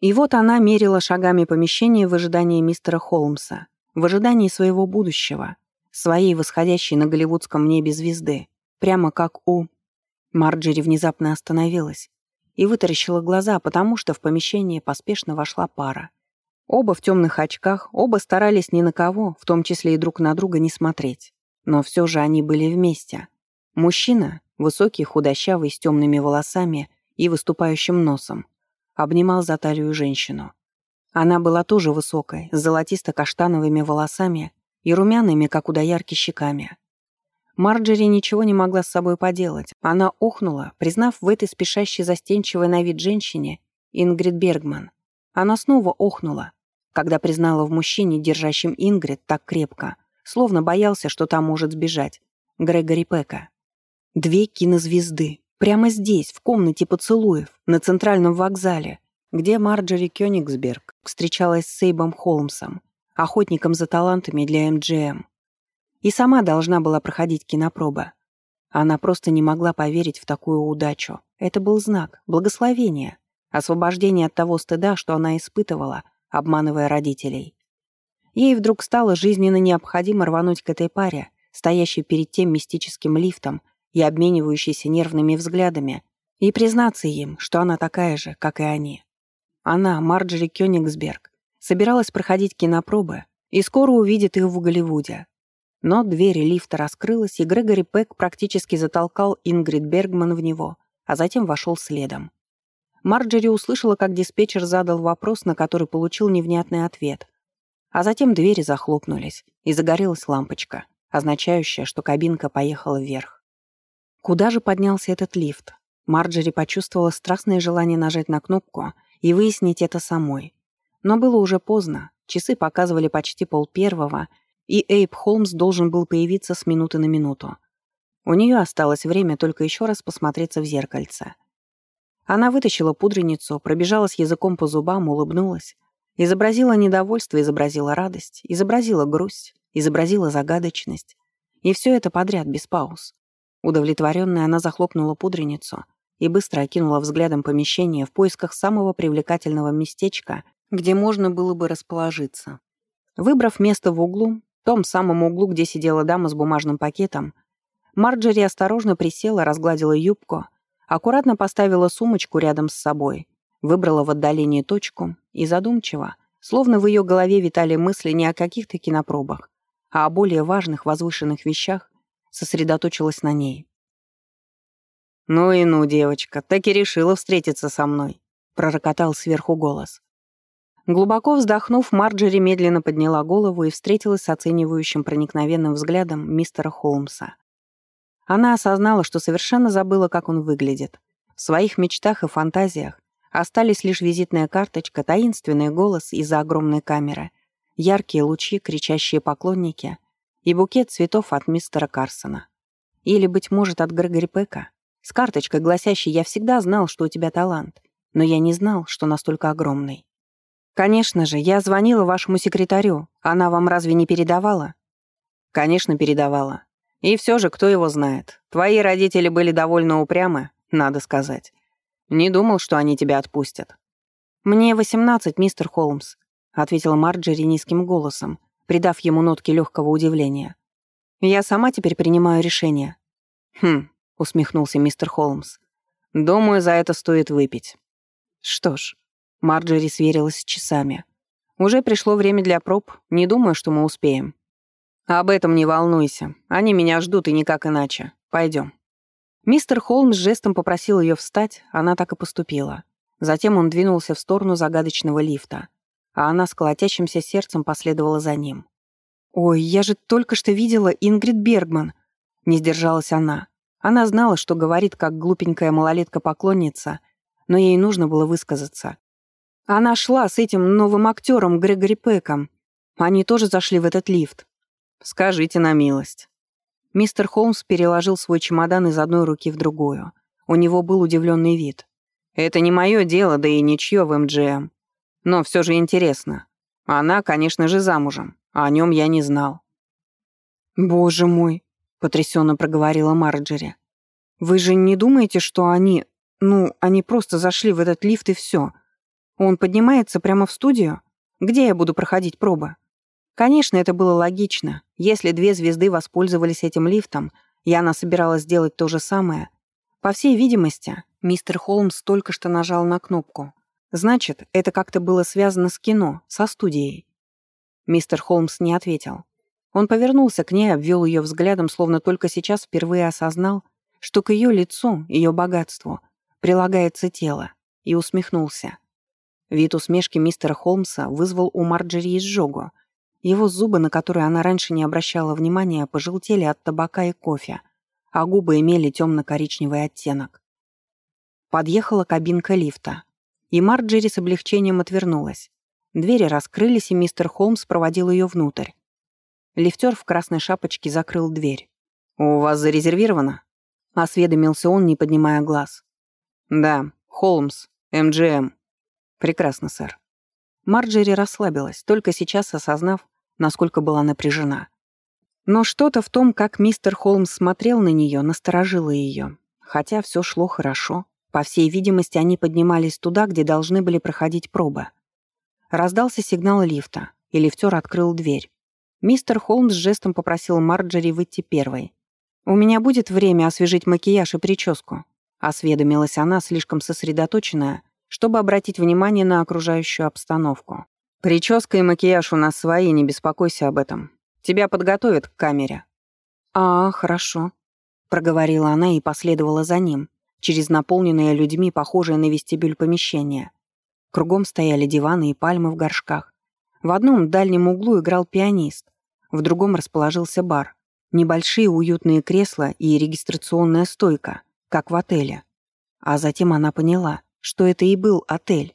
И вот она мерила шагами помещение в ожидании мистера Холмса, в ожидании своего будущего, своей восходящей на голливудском небе звезды, прямо как у Марджери внезапно остановилась и вытаращила глаза, потому что в помещение поспешно вошла пара. Оба в темных очках, оба старались ни на кого, в том числе и друг на друга, не смотреть. Но все же они были вместе. Мужчина, высокий, худощавый, с темными волосами и выступающим носом, обнимал за талию женщину. Она была тоже высокой, с золотисто-каштановыми волосами и румяными, как у доярки, щеками. Марджери ничего не могла с собой поделать. Она охнула, признав в этой спешащей застенчивой на вид женщине Ингрид Бергман. Она снова охнула, когда признала в мужчине, держащем Ингрид так крепко, словно боялся, что та может сбежать, Грегори Пека. Две кинозвезды. Прямо здесь, в комнате поцелуев, на центральном вокзале, где Марджери Кёнигсберг встречалась с Сейбом Холмсом, охотником за талантами для МГМ. И сама должна была проходить кинопроба. Она просто не могла поверить в такую удачу. Это был знак, благословение. освобождение от того стыда, что она испытывала, обманывая родителей. Ей вдруг стало жизненно необходимо рвануть к этой паре, стоящей перед тем мистическим лифтом и обменивающейся нервными взглядами, и признаться им, что она такая же, как и они. Она, Марджери Кёнигсберг, собиралась проходить кинопробы и скоро увидит их в Голливуде. Но дверь лифта раскрылась, и Грегори Пэк практически затолкал Ингрид Бергман в него, а затем вошел следом. Марджери услышала, как диспетчер задал вопрос, на который получил невнятный ответ, а затем двери захлопнулись, и загорелась лампочка, означающая, что кабинка поехала вверх. Куда же поднялся этот лифт? Марджери почувствовала страстное желание нажать на кнопку и выяснить это самой. Но было уже поздно, часы показывали почти пол первого, и Эйб Холмс должен был появиться с минуты на минуту. У нее осталось время только еще раз посмотреться в зеркальце. Она вытащила пудреницу, пробежалась языком по зубам, улыбнулась, Изобразила недовольство, изобразила радость, изобразила грусть, изобразила загадочность. И все это подряд, без пауз. Удовлетворенная, она захлопнула пудреницу и быстро окинула взглядом помещение в поисках самого привлекательного местечка, где можно было бы расположиться. Выбрав место в углу, том самом углу, где сидела дама с бумажным пакетом, Марджери осторожно присела, разгладила юбку, аккуратно поставила сумочку рядом с собой Выбрала в отдалении точку и задумчиво, словно в ее голове витали мысли не о каких-то кинопробах, а о более важных возвышенных вещах, сосредоточилась на ней. «Ну и ну, девочка, так и решила встретиться со мной», — пророкотал сверху голос. Глубоко вздохнув, Марджери медленно подняла голову и встретилась с оценивающим проникновенным взглядом мистера Холмса. Она осознала, что совершенно забыла, как он выглядит. В своих мечтах и фантазиях Остались лишь визитная карточка, таинственный голос из-за огромной камеры, яркие лучи, кричащие поклонники и букет цветов от мистера Карсона. Или, быть может, от Грегори Пека. С карточкой, гласящей «Я всегда знал, что у тебя талант, но я не знал, что настолько огромный». «Конечно же, я звонила вашему секретарю. Она вам разве не передавала?» «Конечно, передавала. И все же, кто его знает. Твои родители были довольно упрямы, надо сказать. Не думал, что они тебя отпустят». «Мне восемнадцать, мистер Холмс», — ответила Марджери низким голосом, придав ему нотки легкого удивления. «Я сама теперь принимаю решение». «Хм», — усмехнулся мистер Холмс. «Думаю, за это стоит выпить». «Что ж», — Марджери сверилась с часами. «Уже пришло время для проб. Не думаю, что мы успеем». «Об этом не волнуйся. Они меня ждут и никак иначе. Пойдем». Мистер Холмс жестом попросил ее встать, она так и поступила. Затем он двинулся в сторону загадочного лифта, а она с колотящимся сердцем последовала за ним. «Ой, я же только что видела Ингрид Бергман!» Не сдержалась она. Она знала, что говорит, как глупенькая малолетка-поклонница, но ей нужно было высказаться. Она шла с этим новым актером Грегори Пэком. Они тоже зашли в этот лифт. «Скажите на милость». Мистер Холмс переложил свой чемодан из одной руки в другую. У него был удивленный вид. «Это не мое дело, да и ничье в МГМ. Но все же интересно. Она, конечно же, замужем, а о нем я не знал». «Боже мой», — потрясенно проговорила Марджери. «Вы же не думаете, что они... Ну, они просто зашли в этот лифт и все? Он поднимается прямо в студию? Где я буду проходить пробы?» Конечно, это было логично. Если две звезды воспользовались этим лифтом, и она собиралась сделать то же самое, по всей видимости, мистер Холмс только что нажал на кнопку. Значит, это как-то было связано с кино, со студией. Мистер Холмс не ответил. Он повернулся к ней, обвел ее взглядом, словно только сейчас впервые осознал, что к ее лицу, ее богатству, прилагается тело, и усмехнулся. Вид усмешки мистера Холмса вызвал у Марджери изжогу, его зубы, на которые она раньше не обращала внимания, пожелтели от табака и кофе, а губы имели темно-коричневый оттенок. Подъехала кабинка лифта, и Марджери с облегчением отвернулась. Двери раскрылись, и мистер Холмс проводил ее внутрь. Лифтер в красной шапочке закрыл дверь. «У вас зарезервировано?» — осведомился он, не поднимая глаз. «Да, Холмс, МГМ». «Прекрасно, сэр». Марджери расслабилась, только сейчас осознав, насколько была напряжена. Но что-то в том, как мистер Холмс смотрел на нее, насторожило ее. Хотя все шло хорошо. По всей видимости, они поднимались туда, где должны были проходить пробы. Раздался сигнал лифта, и лифтер открыл дверь. Мистер Холмс жестом попросил Марджери выйти первой. «У меня будет время освежить макияж и прическу», — осведомилась она, слишком сосредоточенная, чтобы обратить внимание на окружающую обстановку. «Прическа и макияж у нас свои, не беспокойся об этом. Тебя подготовят к камере». «А, хорошо», — проговорила она и последовала за ним, через наполненное людьми, похожее на вестибюль помещение. Кругом стояли диваны и пальмы в горшках. В одном дальнем углу играл пианист, в другом расположился бар. Небольшие уютные кресла и регистрационная стойка, как в отеле. А затем она поняла, что это и был отель.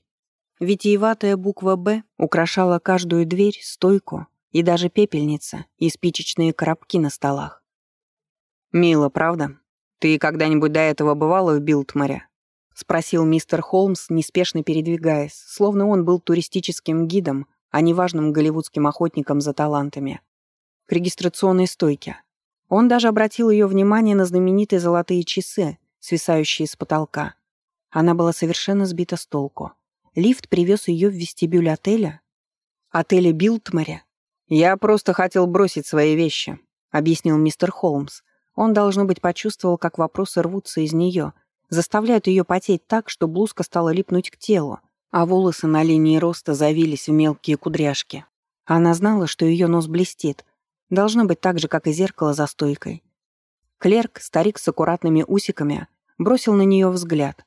Витиеватая буква «Б» украшала каждую дверь, стойку и даже пепельница и спичечные коробки на столах. «Мило, правда? Ты когда-нибудь до этого бывала в Билтморе?» — спросил мистер Холмс, неспешно передвигаясь, словно он был туристическим гидом, а не важным голливудским охотником за талантами. К регистрационной стойке. Он даже обратил ее внимание на знаменитые золотые часы, свисающие с потолка. Она была совершенно сбита с толку. Лифт привез ее в вестибюль отеля. Отеля Билтморе. «Я просто хотел бросить свои вещи», — объяснил мистер Холмс. Он, должно быть, почувствовал, как вопросы рвутся из нее, заставляют ее потеть так, что блузка стала липнуть к телу, а волосы на линии роста завились в мелкие кудряшки. Она знала, что ее нос блестит. Должно быть так же, как и зеркало за стойкой. Клерк, старик с аккуратными усиками, бросил на нее взгляд.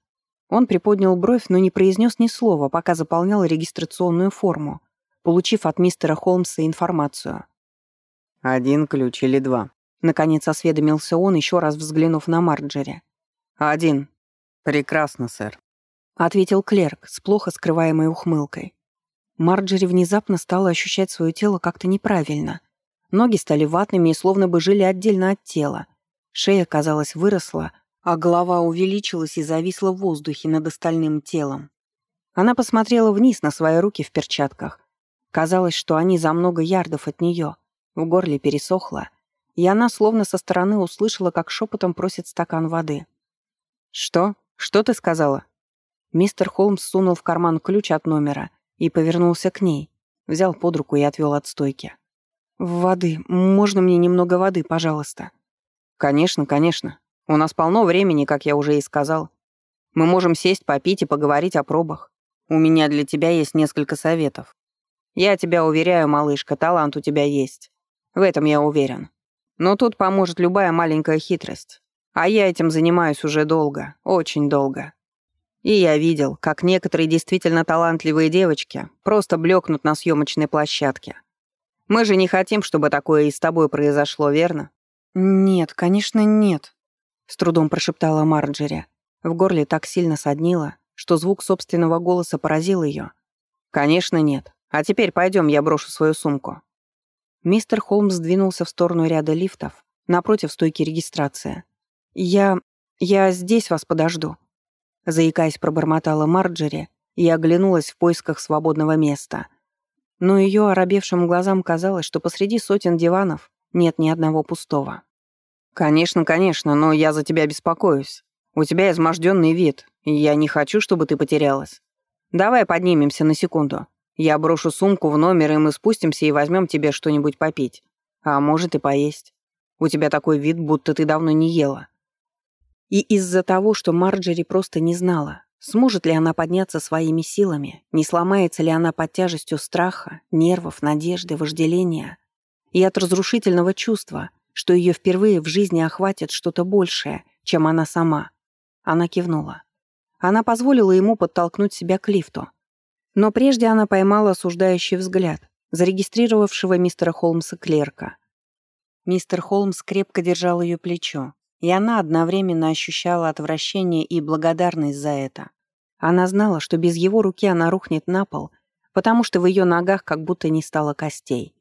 Он приподнял бровь, но не произнес ни слова, пока заполнял регистрационную форму, получив от мистера Холмса информацию. «Один ключ или два?» Наконец осведомился он, еще раз взглянув на Марджери. «Один». «Прекрасно, сэр», — ответил клерк с плохо скрываемой ухмылкой. Марджери внезапно стала ощущать свое тело как-то неправильно. Ноги стали ватными и словно бы жили отдельно от тела. Шея, казалось, выросла, а голова увеличилась и зависла в воздухе над остальным телом. Она посмотрела вниз на свои руки в перчатках. Казалось, что они за много ярдов от нее. В горле пересохло, и она словно со стороны услышала, как шепотом просит стакан воды. «Что? Что ты сказала?» Мистер Холмс сунул в карман ключ от номера и повернулся к ней, взял под руку и отвел от стойки. «Воды. Можно мне немного воды, пожалуйста?» «Конечно, конечно. У нас полно времени, как я уже и сказал. Мы можем сесть, попить и поговорить о пробах. У меня для тебя есть несколько советов. Я тебя уверяю, малышка, талант у тебя есть. В этом я уверен. Но тут поможет любая маленькая хитрость. А я этим занимаюсь уже долго, очень долго. И я видел, как некоторые действительно талантливые девочки просто блекнут на съемочной площадке. Мы же не хотим, чтобы такое и с тобой произошло, верно? Нет, конечно, нет, с трудом прошептала Марджери. В горле так сильно соднило, что звук собственного голоса поразил ее. Конечно, нет. А теперь пойдем, я брошу свою сумку. Мистер Холмс двинулся в сторону ряда лифтов, напротив стойки регистрации. «Я... я здесь вас подожду», — заикаясь, пробормотала Марджери и оглянулась в поисках свободного места. Но ее оробевшим глазам казалось, что посреди сотен диванов нет ни одного пустого. «Конечно, конечно, но я за тебя беспокоюсь. У тебя изможденный вид, и я не хочу, чтобы ты потерялась. Давай поднимемся на секунду. Я брошу сумку в номер, и мы спустимся и возьмем тебе что-нибудь попить. А может и поесть. У тебя такой вид, будто ты давно не ела». И из-за того, что Марджери просто не знала, сможет ли она подняться своими силами, не сломается ли она под тяжестью страха, нервов, надежды, вожделения, и от разрушительного чувства, что ее впервые в жизни охватит что-то большее, чем она сама. Она кивнула. Она позволила ему подтолкнуть себя к лифту, но прежде она поймала осуждающий взгляд, зарегистрировавшего мистера Холмса клерка. Мистер Холмс крепко держал ее плечо, и она одновременно ощущала отвращение и благодарность за это. Она знала, что без его руки она рухнет на пол, потому что в ее ногах как будто не стало костей.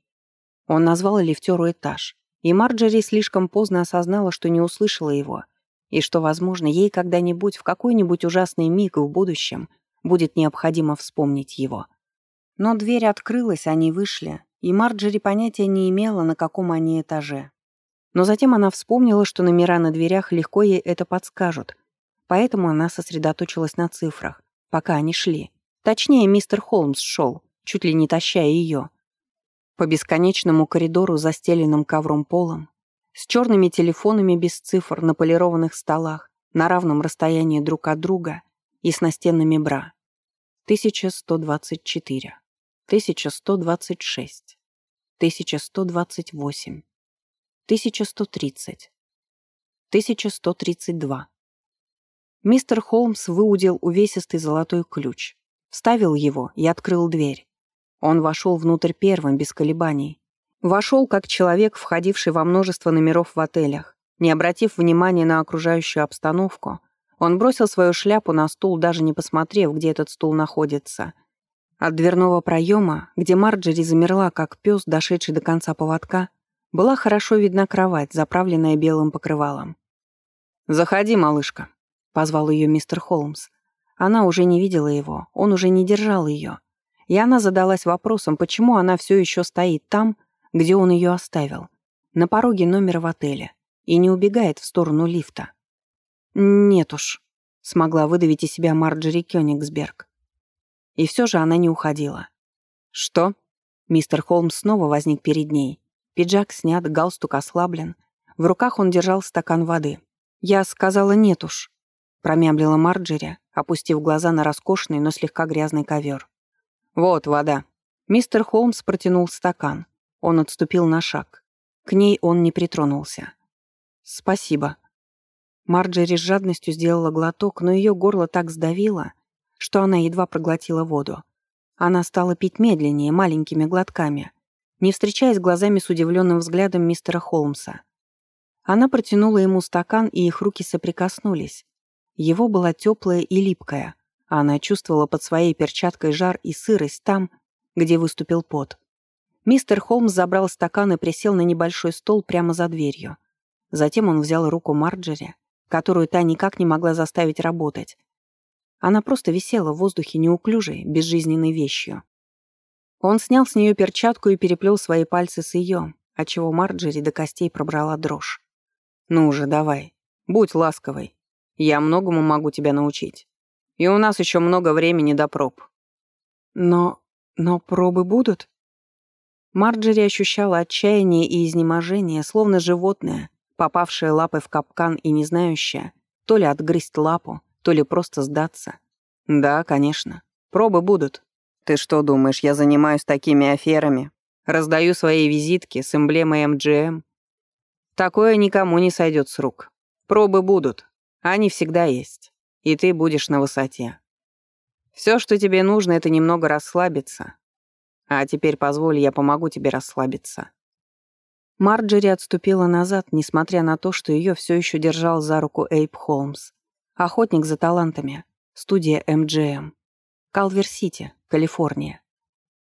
Он назвал лифтеру этаж, и Марджери слишком поздно осознала, что не услышала его, и что, возможно, ей когда-нибудь в какой-нибудь ужасный миг в будущем – будет необходимо вспомнить его. Но дверь открылась, они вышли, и Марджери понятия не имела, на каком они этаже. Но затем она вспомнила, что номера на дверях легко ей это подскажут, поэтому она сосредоточилась на цифрах, пока они шли. Точнее, мистер Холмс шел, чуть ли не тащая ее. По бесконечному коридору, застеленным ковром полом, с черными телефонами без цифр на полированных столах, на равном расстоянии друг от друга и с настенными бра. 1124, 1126, 1128, 1130, 1132. Мистер Холмс выудил увесистый золотой ключ, вставил его и открыл дверь. Он вошел внутрь первым, без колебаний. Вошел как человек, входивший во множество номеров в отелях. Не обратив внимания на окружающую обстановку, он бросил свою шляпу на стул, даже не посмотрев, где этот стул находится. От дверного проема, где Марджери замерла, как пес, дошедший до конца поводка, была хорошо видна кровать, заправленная белым покрывалом. «Заходи, малышка», — позвал ее мистер Холмс. Она уже не видела его, он уже не держал ее. И она задалась вопросом, почему она все еще стоит там, где он ее оставил, на пороге номера в отеле, и не убегает в сторону лифта. «Нет уж», — смогла выдавить из себя Марджери Кёнигсберг. И все же она не уходила. «Что?» Мистер Холмс снова возник перед ней. Пиджак снят, галстук ослаблен. В руках он держал стакан воды. «Я сказала нет уж», — промямлила Марджери, опустив глаза на роскошный, но слегка грязный ковер. «Вот вода». Мистер Холмс протянул стакан. Он отступил на шаг. К ней он не притронулся. «Спасибо». Марджери с жадностью сделала глоток, но ее горло так сдавило, что она едва проглотила воду. Она стала пить медленнее, маленькими глотками, не встречаясь глазами с удивленным взглядом мистера Холмса. Она протянула ему стакан, и их руки соприкоснулись. Его была теплая и липкая, она чувствовала под своей перчаткой жар и сырость там, где выступил пот. Мистер Холмс забрал стакан и присел на небольшой стол прямо за дверью. Затем он взял руку Марджери, которую та никак не могла заставить работать. Она просто висела в воздухе неуклюжей, безжизненной вещью. Он снял с нее перчатку и переплел свои пальцы с ее, отчего Марджери до костей пробрала дрожь. Ну уже, давай. Будь ласковой. Я многому могу тебя научить. И у нас еще много времени до проб. Но... но пробы будут? Марджери ощущала отчаяние и изнеможение, словно животное, попавшее лапой в капкан и не знающее, то ли отгрызть лапу, то ли просто сдаться. Да, конечно. Пробы будут. Ты что думаешь, я занимаюсь такими аферами? Раздаю свои визитки с эмблемой МГМ Такое никому не сойдет с рук. Пробы будут. Они всегда есть. И ты будешь на высоте. Все, что тебе нужно, это немного расслабиться. А теперь позволь, я помогу тебе расслабиться». Марджери отступила назад, несмотря на то, что ее все еще держал за руку Эйп Холмс. Охотник за талантами. Студия МГМ. Калвер-Сити, Калифорния.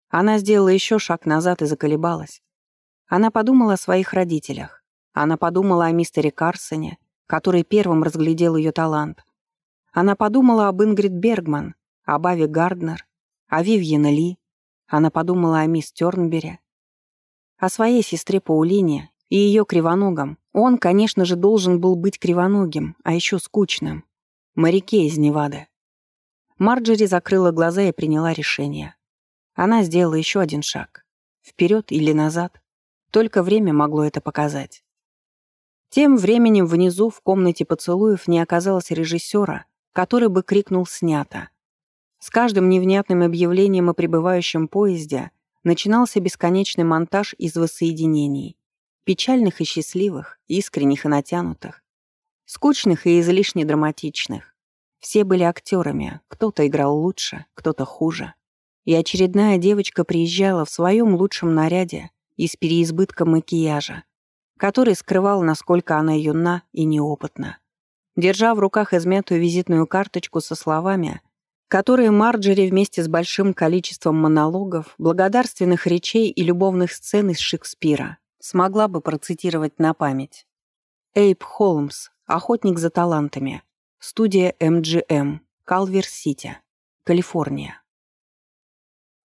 Она сделала еще шаг назад и заколебалась. Она подумала о своих родителях. Она подумала о мистере Карсоне, который первым разглядел ее талант. Она подумала об Ингрид Бергман, об Аве Гарднер, о Вивьен Ли. Она подумала о мисс Тернбере, о своей сестре Паулине и ее кривоногом. Он, конечно же, должен был быть кривоногим, а еще скучным. Моряке из Невады. Марджери закрыла глаза и приняла решение. Она сделала еще один шаг. Вперед или назад. Только время могло это показать. Тем временем внизу, в комнате поцелуев, не оказалось режиссера, который бы крикнул «снято». С каждым невнятным объявлением о прибывающем поезде начинался бесконечный монтаж из воссоединений. Печальных и счастливых, искренних и натянутых. Скучных и излишне драматичных. Все были актерами, кто-то играл лучше, кто-то хуже. И очередная девочка приезжала в своем лучшем наряде и с переизбытком макияжа, который скрывал, насколько она юна и неопытна. Держа в руках измятую визитную карточку со словами, которые Марджери вместе с большим количеством монологов, благодарственных речей и любовных сцен из Шекспира смогла бы процитировать на память. Эйб Холмс, охотник за талантами, студия MGM, Калвер-Сити, Калифорния.